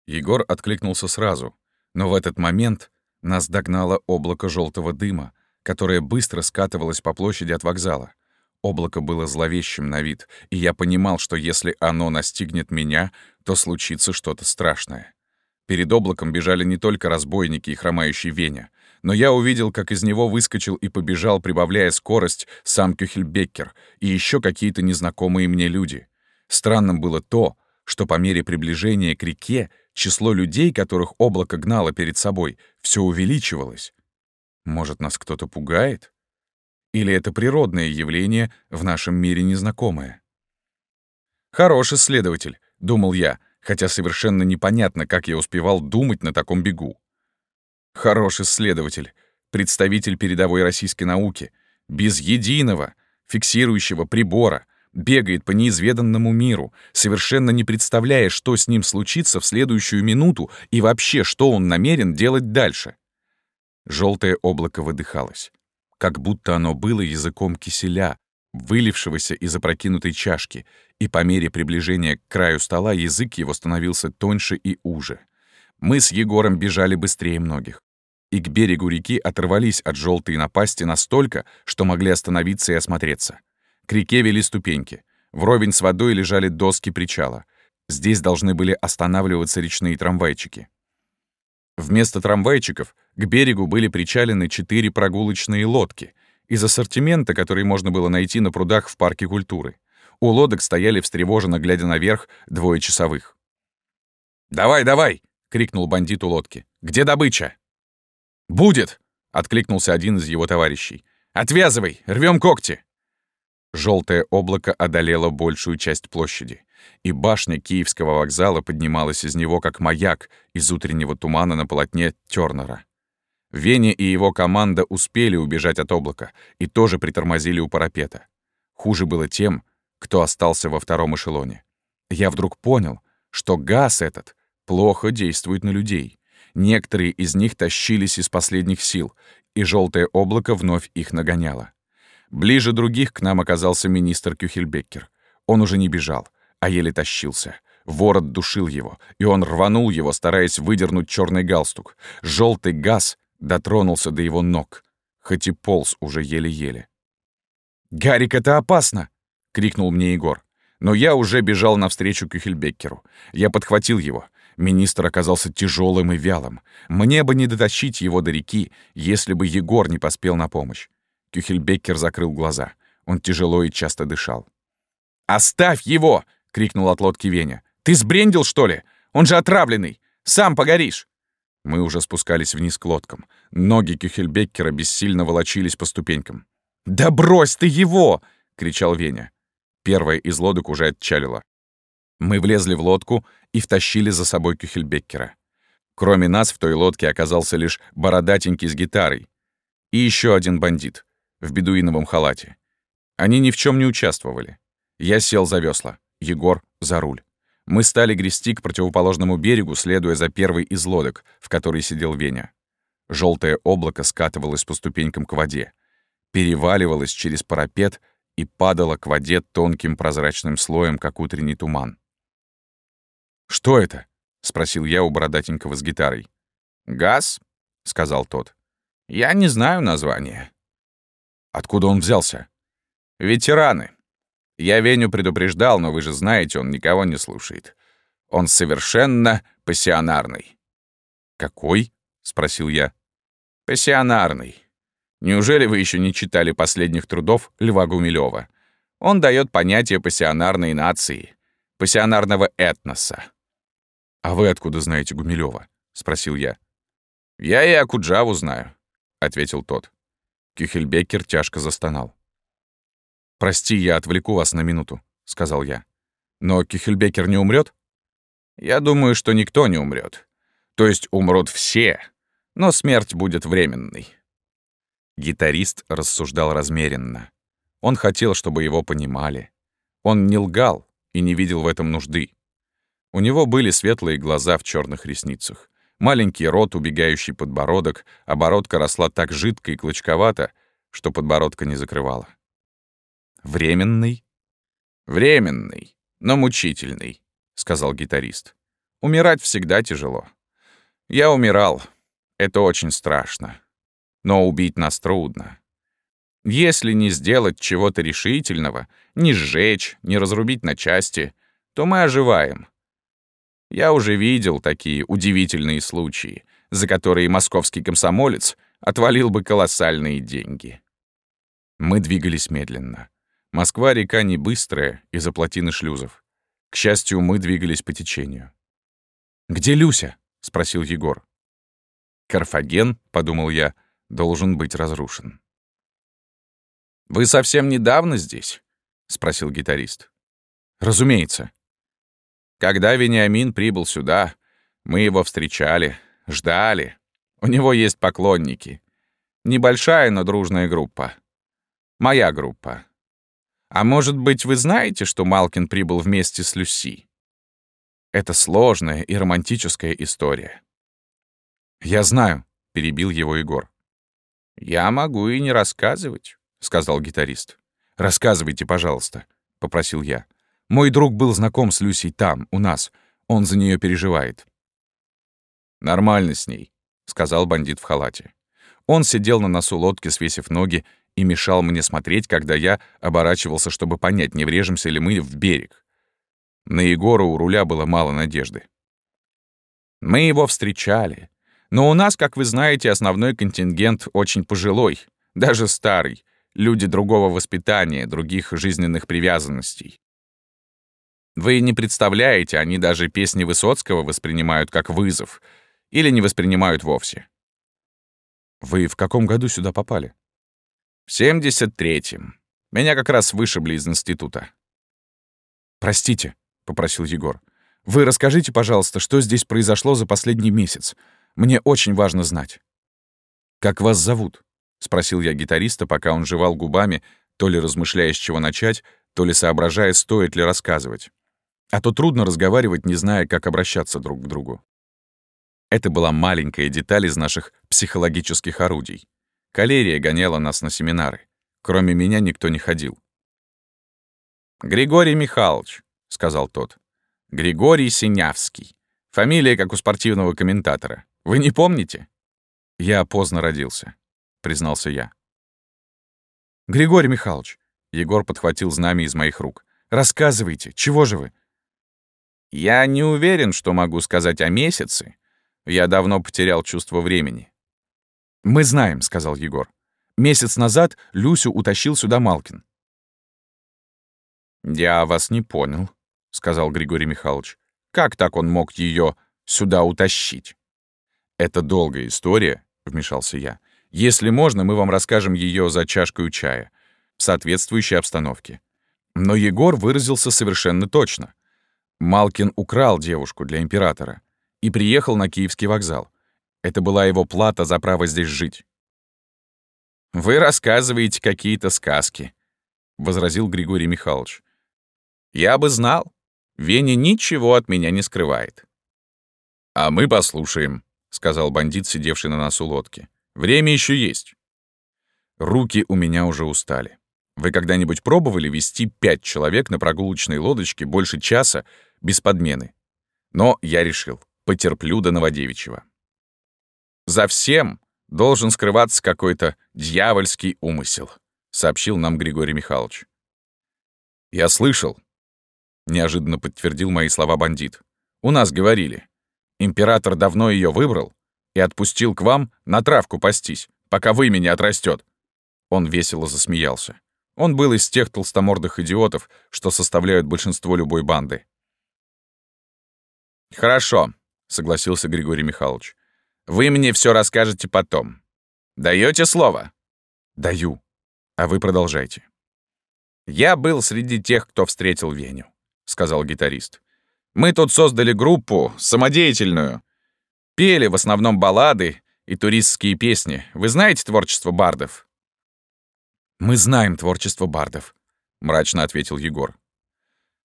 Егор откликнулся сразу, но в этот момент нас догнало облако желтого дыма, которое быстро скатывалось по площади от вокзала. Облако было зловещим на вид, и я понимал, что если оно настигнет меня, то случится что-то страшное. Перед облаком бежали не только разбойники и хромающий Веня, но я увидел, как из него выскочил и побежал, прибавляя скорость, сам Кюхельбеккер и еще какие-то незнакомые мне люди. Странным было то, что по мере приближения к реке число людей, которых облако гнало перед собой, все увеличивалось. Может, нас кто-то пугает? Или это природное явление, в нашем мире незнакомое? «Хороший следователь», — думал я, хотя совершенно непонятно, как я успевал думать на таком бегу. Хороший исследователь, представитель передовой российской науки, без единого фиксирующего прибора, бегает по неизведанному миру, совершенно не представляя, что с ним случится в следующую минуту и вообще, что он намерен делать дальше. Желтое облако выдыхалось, как будто оно было языком киселя, вылившегося из опрокинутой чашки, и по мере приближения к краю стола язык его становился тоньше и уже. Мы с Егором бежали быстрее многих. И к берегу реки оторвались от желтой напасти настолько, что могли остановиться и осмотреться. К реке вели ступеньки. Вровень с водой лежали доски причала. Здесь должны были останавливаться речные трамвайчики. Вместо трамвайчиков к берегу были причалены четыре прогулочные лодки из ассортимента, который можно было найти на прудах в парке культуры. У лодок стояли встревоженно, глядя наверх, двое часовых. «Давай, давай!» крикнул бандит у лодки. «Где добыча?» «Будет!» — откликнулся один из его товарищей. «Отвязывай! Рвем когти!» Желтое облако одолело большую часть площади, и башня Киевского вокзала поднималась из него, как маяк из утреннего тумана на полотне Тёрнера. Веня и его команда успели убежать от облака и тоже притормозили у парапета. Хуже было тем, кто остался во втором эшелоне. Я вдруг понял, что газ этот плохо действует на людей. Некоторые из них тащились из последних сил, и желтое облако вновь их нагоняло. Ближе других к нам оказался министр Кюхельбеккер. Он уже не бежал, а еле тащился. Ворот душил его, и он рванул его, стараясь выдернуть черный галстук. Желтый газ дотронулся до его ног, хоть и полз уже еле-еле. «Гарик, это опасно!» — крикнул мне Егор. Но я уже бежал навстречу Кюхельбеккеру. Я подхватил его. Министр оказался тяжелым и вялым. Мне бы не дотащить его до реки, если бы Егор не поспел на помощь. Кюхельбеккер закрыл глаза. Он тяжело и часто дышал. «Оставь его!» — крикнул от лодки Веня. «Ты сбрендил, что ли? Он же отравленный! Сам погоришь!» Мы уже спускались вниз к лодкам. Ноги Кюхельбеккера бессильно волочились по ступенькам. «Да брось ты его!» — кричал Веня. Первая из лодок уже отчалила. Мы влезли в лодку и втащили за собой Кюхельбеккера. Кроме нас в той лодке оказался лишь бородатенький с гитарой и еще один бандит в бедуиновом халате. Они ни в чем не участвовали. Я сел за весла, Егор — за руль. Мы стали грести к противоположному берегу, следуя за первой из лодок, в которой сидел Веня. Желтое облако скатывалось по ступенькам к воде, переваливалось через парапет и падало к воде тонким прозрачным слоем, как утренний туман. «Что это?» — спросил я у бородатенького с гитарой. «Газ», — сказал тот. «Я не знаю названия». «Откуда он взялся?» «Ветераны. Я Веню предупреждал, но вы же знаете, он никого не слушает. Он совершенно пассионарный». «Какой?» — спросил я. «Пассионарный. Неужели вы еще не читали последних трудов Льва Гумилева? Он дает понятие пассионарной нации, пассионарного этноса. «А вы откуда знаете Гумилева? спросил я. «Я и Акуджаву знаю», — ответил тот. Кюхельбекер тяжко застонал. «Прости, я отвлеку вас на минуту», — сказал я. «Но Кюхельбекер не умрет? «Я думаю, что никто не умрет. То есть умрут все, но смерть будет временной». Гитарист рассуждал размеренно. Он хотел, чтобы его понимали. Он не лгал и не видел в этом нужды. У него были светлые глаза в черных ресницах, маленький рот, убегающий подбородок, а бородка росла так жидко и клочковато, что подбородка не закрывала. «Временный?» «Временный, но мучительный», — сказал гитарист. «Умирать всегда тяжело. Я умирал. Это очень страшно. Но убить нас трудно. Если не сделать чего-то решительного, не сжечь, не разрубить на части, то мы оживаем, я уже видел такие удивительные случаи, за которые московский комсомолец отвалил бы колоссальные деньги. Мы двигались медленно. Москва-река не быстрая из-за плотины шлюзов. К счастью, мы двигались по течению. «Где Люся?» — спросил Егор. «Карфаген», — подумал я, — должен быть разрушен. «Вы совсем недавно здесь?» — спросил гитарист. «Разумеется», когда Вениамин прибыл сюда, мы его встречали, ждали. У него есть поклонники. Небольшая, но дружная группа. Моя группа. А может быть, вы знаете, что Малкин прибыл вместе с Люси? Это сложная и романтическая история. «Я знаю», — перебил его Егор. «Я могу и не рассказывать», — сказал гитарист. «Рассказывайте, пожалуйста», — попросил я. Мой друг был знаком с Люсей там, у нас. Он за нее переживает». «Нормально с ней», — сказал бандит в халате. Он сидел на носу лодки, свесив ноги, и мешал мне смотреть, когда я оборачивался, чтобы понять, не врежемся ли мы в берег. На Егора у руля было мало надежды. Мы его встречали. Но у нас, как вы знаете, основной контингент очень пожилой, даже старый, люди другого воспитания, других жизненных привязанностей. Вы не представляете, они даже песни Высоцкого воспринимают как вызов или не воспринимают вовсе. Вы в каком году сюда попали? В 73-м. Меня как раз вышибли из института. Простите, попросил Егор. Вы расскажите, пожалуйста, что здесь произошло за последний месяц. Мне очень важно знать. Как вас зовут? спросил я гитариста, пока он жевал губами, то ли размышляя, с чего начать, то ли соображая, стоит ли рассказывать. А то трудно разговаривать, не зная, как обращаться друг к другу. Это была маленькая деталь из наших психологических орудий. Калерия гоняла нас на семинары. Кроме меня никто не ходил. «Григорий Михайлович», — сказал тот, — Григорий Синявский. Фамилия, как у спортивного комментатора. Вы не помните?» «Я поздно родился», — признался я. «Григорий Михайлович», — Егор подхватил знамя из моих рук, — «рассказывайте, чего же вы?» «Я не уверен, что могу сказать о месяце. Я давно потерял чувство времени». «Мы знаем», — сказал Егор. «Месяц назад Люсю утащил сюда Малкин». «Я вас не понял», — сказал Григорий Михайлович. «Как так он мог ее сюда утащить?» «Это долгая история», — вмешался я. «Если можно, мы вам расскажем ее за чашкой чая, в соответствующей обстановке». Но Егор выразился совершенно точно. Малкин украл девушку для императора и приехал на Киевский вокзал. Это была его плата за право здесь жить. «Вы рассказываете какие-то сказки», — возразил Григорий Михайлович. «Я бы знал. Веня ничего от меня не скрывает». «А мы послушаем», — сказал бандит, сидевший на носу лодки. «Время еще есть». Руки у меня уже устали. Вы когда-нибудь пробовали вести пять человек на прогулочной лодочке больше часа без подмены? Но я решил, потерплю до Новодевичьего. «За всем должен скрываться какой-то дьявольский умысел», — сообщил нам Григорий Михайлович. «Я слышал», — неожиданно подтвердил мои слова бандит. «У нас говорили. Император давно ее выбрал и отпустил к вам на травку пастись, пока вы меня отрастет. Он весело засмеялся. Он был из тех толстомордых идиотов, что составляют большинство любой банды. «Хорошо», — согласился Григорий Михайлович. «Вы мне все расскажете потом. Даете слово?» «Даю. А вы продолжайте». «Я был среди тех, кто встретил Веню», — сказал гитарист. Мы тут создали группу, самодеятельную. Пели в основном баллады и туристские песни. Вы знаете творчество бардов?» «Мы знаем творчество бардов», — мрачно ответил Егор.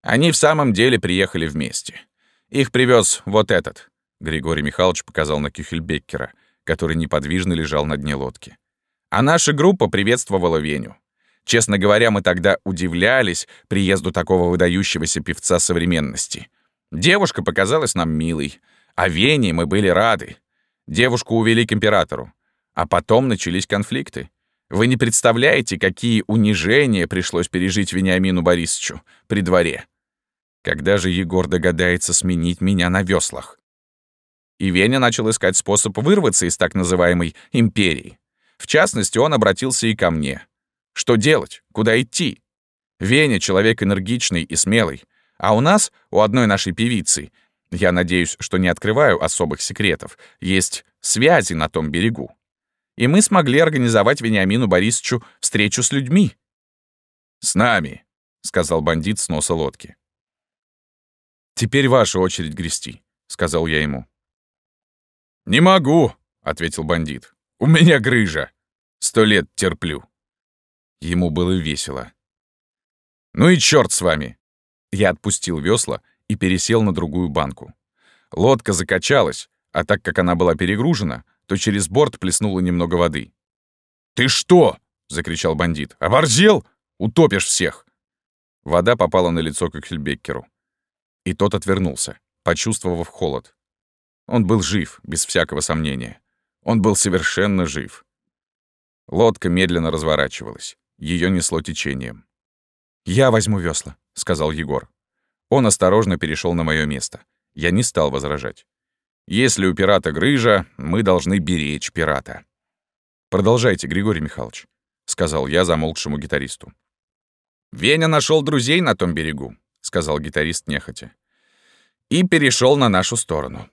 «Они в самом деле приехали вместе. Их привез вот этот», — Григорий Михайлович показал на Кюхельбеккера, который неподвижно лежал на дне лодки. «А наша группа приветствовала Веню. Честно говоря, мы тогда удивлялись приезду такого выдающегося певца современности. Девушка показалась нам милой. А Вене мы были рады. Девушку увели к императору. А потом начались конфликты. Вы не представляете, какие унижения пришлось пережить Вениамину Борисовичу при дворе. Когда же Егор догадается сменить меня на веслах? И Веня начал искать способ вырваться из так называемой империи. В частности, он обратился и ко мне. Что делать? Куда идти? Веня — человек энергичный и смелый. А у нас, у одной нашей певицы, я надеюсь, что не открываю особых секретов, есть связи на том берегу. И мы смогли организовать Вениамину Борисовичу встречу с людьми. «С нами», — сказал бандит с носа лодки. «Теперь ваша очередь грести», — сказал я ему. «Не могу», — ответил бандит. «У меня грыжа. Сто лет терплю». Ему было весело. «Ну и черт с вами. Я отпустил весла и пересел на другую банку. Лодка закачалась, а так как она была перегружена, то через борт плеснуло немного воды. «Ты что?» — закричал бандит. «Оборзел? Утопишь всех!» Вода попала на лицо Кохельбеккеру. И тот отвернулся, почувствовав холод. Он был жив, без всякого сомнения. Он был совершенно жив. Лодка медленно разворачивалась. Ее несло течением. «Я возьму весла», — сказал Егор. Он осторожно перешел на мое место. Я не стал возражать. «Если у пирата грыжа, мы должны беречь пирата». «Продолжайте, Григорий Михайлович», — сказал я замолкшему гитаристу. «Веня нашел друзей на том берегу», — сказал гитарист нехотя. «И перешел на нашу сторону».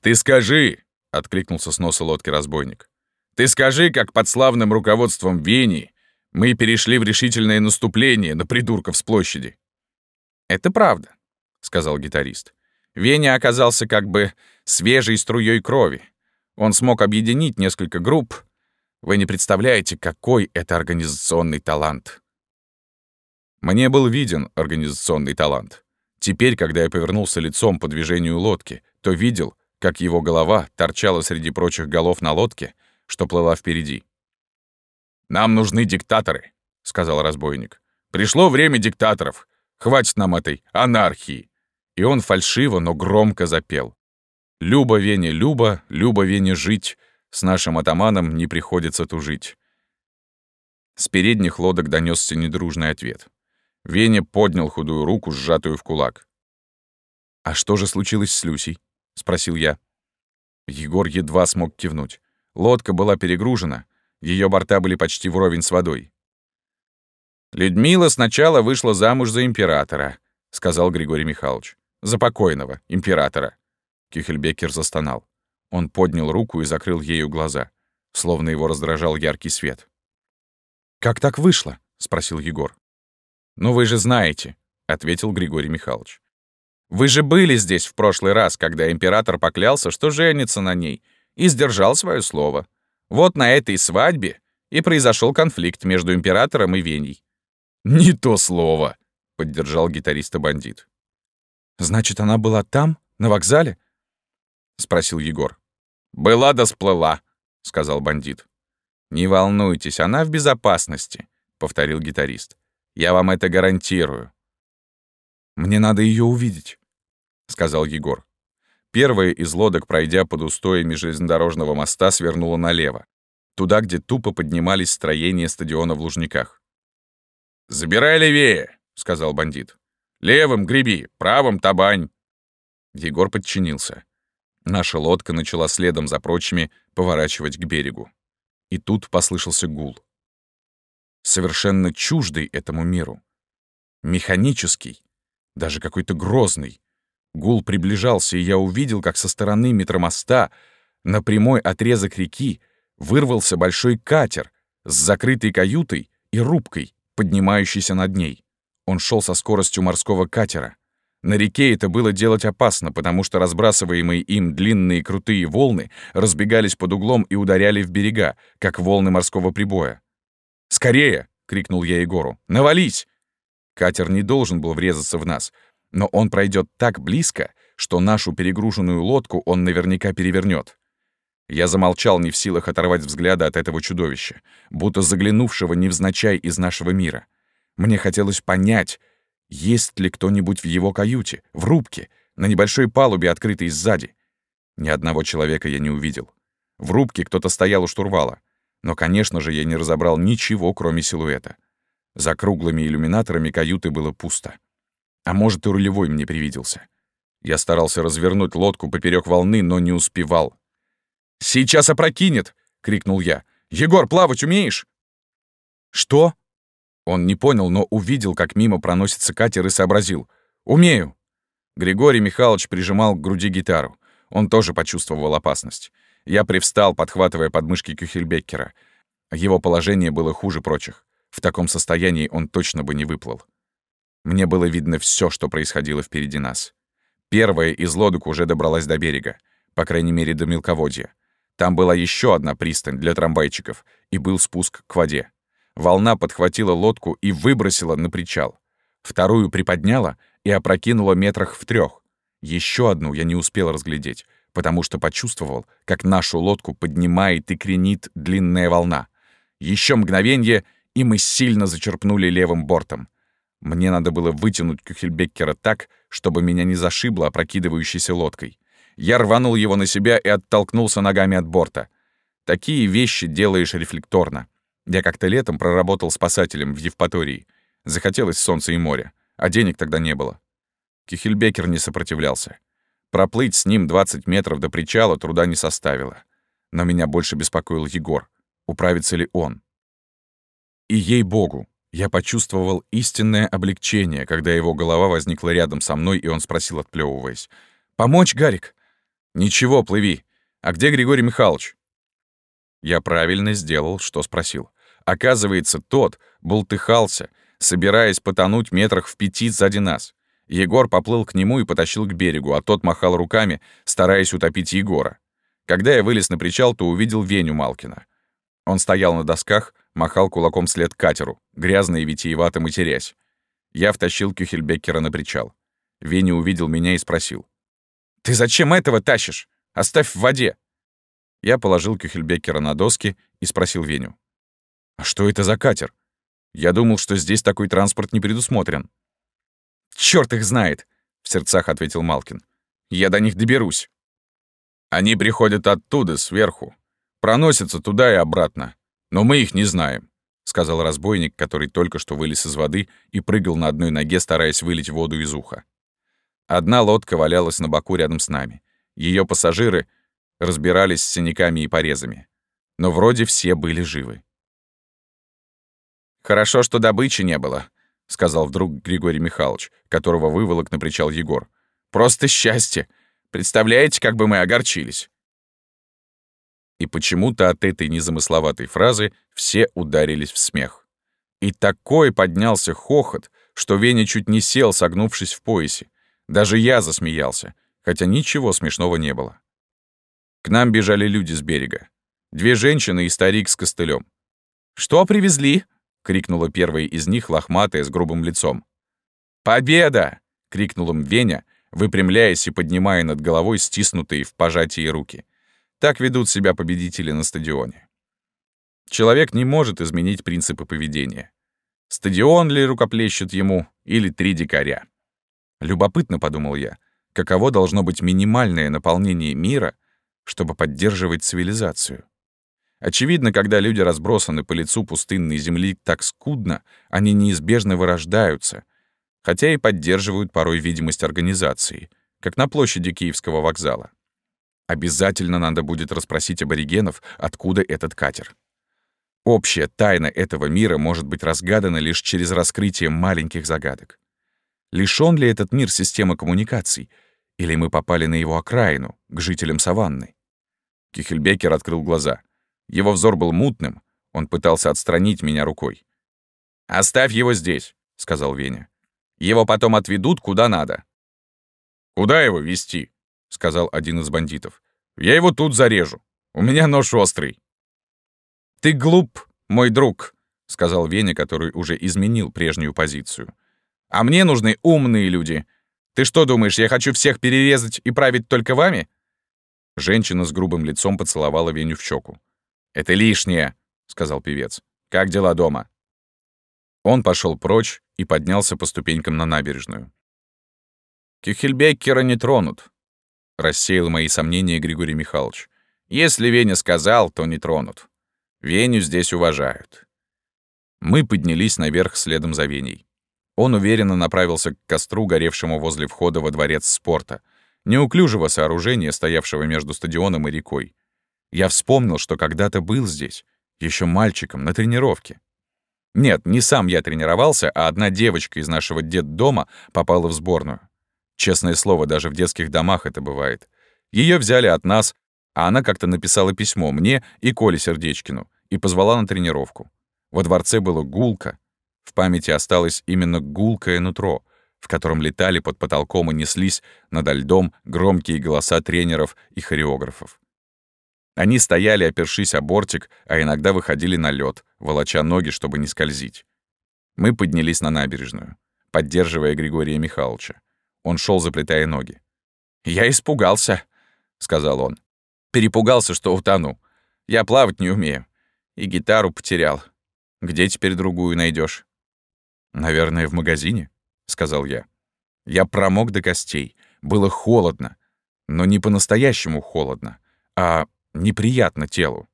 «Ты скажи», — откликнулся с носа лодки разбойник. «Ты скажи, как под славным руководством Вени мы перешли в решительное наступление на придурков с площади. «Это правда», — сказал гитарист. Веня оказался как бы свежей струей крови. Он смог объединить несколько групп. Вы не представляете, какой это организационный талант. Мне был виден организационный талант. Теперь, когда я повернулся лицом по движению лодки, то видел, как его голова торчала среди прочих голов на лодке, что плыла впереди. «Нам нужны диктаторы», — сказал разбойник. «Пришло время диктаторов. Хватит нам этой анархии. И он фальшиво, но громко запел. «Люба Вене, Люба, Люба Вене жить, с нашим атаманом не приходится тужить». С передних лодок донесся недружный ответ. Веня поднял худую руку, сжатую в кулак. «А что же случилось с Люсей?» — спросил я. Егор едва смог кивнуть. Лодка была перегружена, ее борта были почти вровень с водой. «Людмила сначала вышла замуж за императора», — сказал Григорий Михайлович. «За покойного императора». Кюхельбекер застонал. Он поднял руку и закрыл ею глаза, словно его раздражал яркий свет. «Как так вышло?» — спросил Егор. «Ну вы же знаете», — ответил Григорий Михайлович. «Вы же были здесь в прошлый раз, когда император поклялся, что женится на ней, и сдержал свое слово. Вот на этой свадьбе и произошел конфликт между императором и Веней. «Не то слово», — поддержал гитариста бандит. «Значит, она была там, на вокзале?» — спросил Егор. «Была да сплыла», — сказал бандит. «Не волнуйтесь, она в безопасности», — повторил гитарист. «Я вам это гарантирую». «Мне надо ее увидеть», — сказал Егор. Первая из лодок, пройдя под устоями железнодорожного моста, свернула налево, туда, где тупо поднимались строения стадиона в Лужниках. «Забирай левее», — сказал бандит. «Левым греби, правым табань». Егор подчинился. Наша лодка начала следом за прочими поворачивать к берегу. И тут послышался гул. Совершенно чуждый этому миру. Механический, даже какой-то грозный. Гул приближался, и я увидел, как со стороны метромоста на прямой отрезок реки вырвался большой катер с закрытой каютой и рубкой поднимающийся над ней. Он шел со скоростью морского катера. На реке это было делать опасно, потому что разбрасываемые им длинные крутые волны разбегались под углом и ударяли в берега, как волны морского прибоя. «Скорее!» — крикнул я Егору. «Навались!» Катер не должен был врезаться в нас, но он пройдет так близко, что нашу перегруженную лодку он наверняка перевернет. Я замолчал, не в силах оторвать взгляда от этого чудовища, будто заглянувшего невзначай из нашего мира. Мне хотелось понять, есть ли кто-нибудь в его каюте, в рубке, на небольшой палубе, открытой сзади. Ни одного человека я не увидел. В рубке кто-то стоял у штурвала. Но, конечно же, я не разобрал ничего, кроме силуэта. За круглыми иллюминаторами каюты было пусто. А может, и рулевой мне привиделся. Я старался развернуть лодку поперек волны, но не успевал. «Сейчас опрокинет!» — крикнул я. «Егор, плавать умеешь?» «Что?» Он не понял, но увидел, как мимо проносится катер и сообразил. «Умею!» Григорий Михайлович прижимал к груди гитару. Он тоже почувствовал опасность. Я привстал, подхватывая подмышки Кюхельбеккера. Его положение было хуже прочих. В таком состоянии он точно бы не выплыл. Мне было видно все, что происходило впереди нас. Первая из лодок уже добралась до берега, по крайней мере, до мелководья. Там была еще одна пристань для трамвайчиков, и был спуск к воде. Волна подхватила лодку и выбросила на причал. Вторую приподняла и опрокинула метрах в трех. Еще одну я не успел разглядеть, потому что почувствовал, как нашу лодку поднимает и кренит длинная волна. Еще мгновенье, и мы сильно зачерпнули левым бортом. Мне надо было вытянуть Кюхельбеккера так, чтобы меня не зашибло опрокидывающейся лодкой. Я рванул его на себя и оттолкнулся ногами от борта. Такие вещи делаешь рефлекторно. Я как-то летом проработал спасателем в Евпатории. Захотелось солнца и моря, а денег тогда не было. Кихельбекер не сопротивлялся. Проплыть с ним 20 метров до причала труда не составило. Но меня больше беспокоил Егор. Управится ли он? И ей-богу, я почувствовал истинное облегчение, когда его голова возникла рядом со мной, и он спросил, отплевываясь. «Помочь, Гарик?» «Ничего, плыви. А где Григорий Михайлович?» Я правильно сделал, что спросил. Оказывается, тот бултыхался, собираясь потонуть метрах в пяти сзади нас. Егор поплыл к нему и потащил к берегу, а тот махал руками, стараясь утопить Егора. Когда я вылез на причал, то увидел Веню Малкина. Он стоял на досках, махал кулаком след катеру, грязно и витиевато матерясь. Я втащил Кюхельбеккера на причал. Веня увидел меня и спросил. «Ты зачем этого тащишь? Оставь в воде!» Я положил Кюхельбекера на доски и спросил Веню. «А что это за катер? Я думал, что здесь такой транспорт не предусмотрен». «Чёрт их знает!» — в сердцах ответил Малкин. «Я до них доберусь». «Они приходят оттуда, сверху. Проносятся туда и обратно. Но мы их не знаем», — сказал разбойник, который только что вылез из воды и прыгал на одной ноге, стараясь вылить воду из уха. Одна лодка валялась на боку рядом с нами. Ее пассажиры разбирались с синяками и порезами. Но вроде все были живы. «Хорошо, что добычи не было», — сказал вдруг Григорий Михайлович, которого выволок на причал Егор. «Просто счастье! Представляете, как бы мы огорчились!» И почему-то от этой незамысловатой фразы все ударились в смех. И такой поднялся хохот, что Веня чуть не сел, согнувшись в поясе. Даже я засмеялся, хотя ничего смешного не было. К нам бежали люди с берега. Две женщины и старик с костылем. «Что привезли?» — крикнула первая из них, лохматая, с грубым лицом. «Победа!» — крикнул им Веня, выпрямляясь и поднимая над головой стиснутые в пожатии руки. Так ведут себя победители на стадионе. Человек не может изменить принципы поведения. Стадион ли рукоплещет ему, или три дикаря. Любопытно, подумал я, каково должно быть минимальное наполнение мира, чтобы поддерживать цивилизацию. Очевидно, когда люди разбросаны по лицу пустынной земли так скудно, они неизбежно вырождаются, хотя и поддерживают порой видимость организации, как на площади Киевского вокзала. Обязательно надо будет расспросить аборигенов, откуда этот катер. Общая тайна этого мира может быть разгадана лишь через раскрытие маленьких загадок. Лишён ли этот мир системы коммуникаций? Или мы попали на его окраину, к жителям саванны? Кихельбекер открыл глаза. Его взор был мутным, он пытался отстранить меня рукой. «Оставь его здесь», — сказал Веня. «Его потом отведут куда надо». «Куда его вести? сказал один из бандитов. «Я его тут зарежу. У меня нож острый». «Ты глуп, мой друг», — сказал Веня, который уже изменил прежнюю позицию. А мне нужны умные люди. Ты что думаешь, я хочу всех перерезать и править только вами?» Женщина с грубым лицом поцеловала Веню в щеку. «Это лишнее», — сказал певец. «Как дела дома?» Он пошел прочь и поднялся по ступенькам на набережную. «Кюхельбеккера не тронут», — рассеял мои сомнения Григорий Михайлович. «Если Веня сказал, то не тронут. Веню здесь уважают». Мы поднялись наверх следом за Веней. Он уверенно направился к костру, горевшему возле входа во дворец спорта, неуклюжего сооружения, стоявшего между стадионом и рекой. Я вспомнил, что когда-то был здесь, еще мальчиком, на тренировке. Нет, не сам я тренировался, а одна девочка из нашего детдома попала в сборную. Честное слово, даже в детских домах это бывает. Ее взяли от нас, а она как-то написала письмо мне и Коле Сердечкину и позвала на тренировку. Во дворце было гулко, в памяти осталось именно гулкое нутро, в котором летали под потолком и неслись над льдом громкие голоса тренеров и хореографов. Они стояли, опершись о бортик, а иногда выходили на лед, волоча ноги, чтобы не скользить. Мы поднялись на набережную, поддерживая Григория Михайловича. Он шел, заплетая ноги. «Я испугался», — сказал он. «Перепугался, что утону. Я плавать не умею. И гитару потерял. Где теперь другую найдешь? «Наверное, в магазине», — сказал я. Я промок до костей. Было холодно. Но не по-настоящему холодно, а неприятно телу.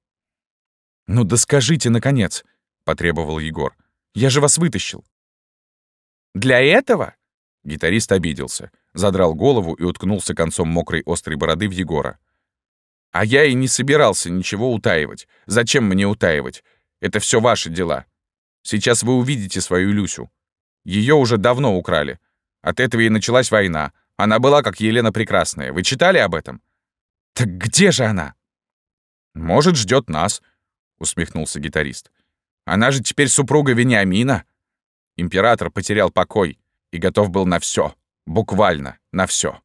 «Ну да скажите, наконец», — потребовал Егор. «Я же вас вытащил». «Для этого?» Гитарист обиделся, задрал голову и уткнулся концом мокрой острой бороды в Егора. «А я и не собирался ничего утаивать. Зачем мне утаивать? Это все ваши дела. Сейчас вы увидите свою Люсю. Ее уже давно украли. От этого и началась война. Она была как Елена Прекрасная. Вы читали об этом? Так где же она? Может, ждет нас, усмехнулся гитарист. Она же теперь супруга Вениамина. Император потерял покой и готов был на все, буквально на все.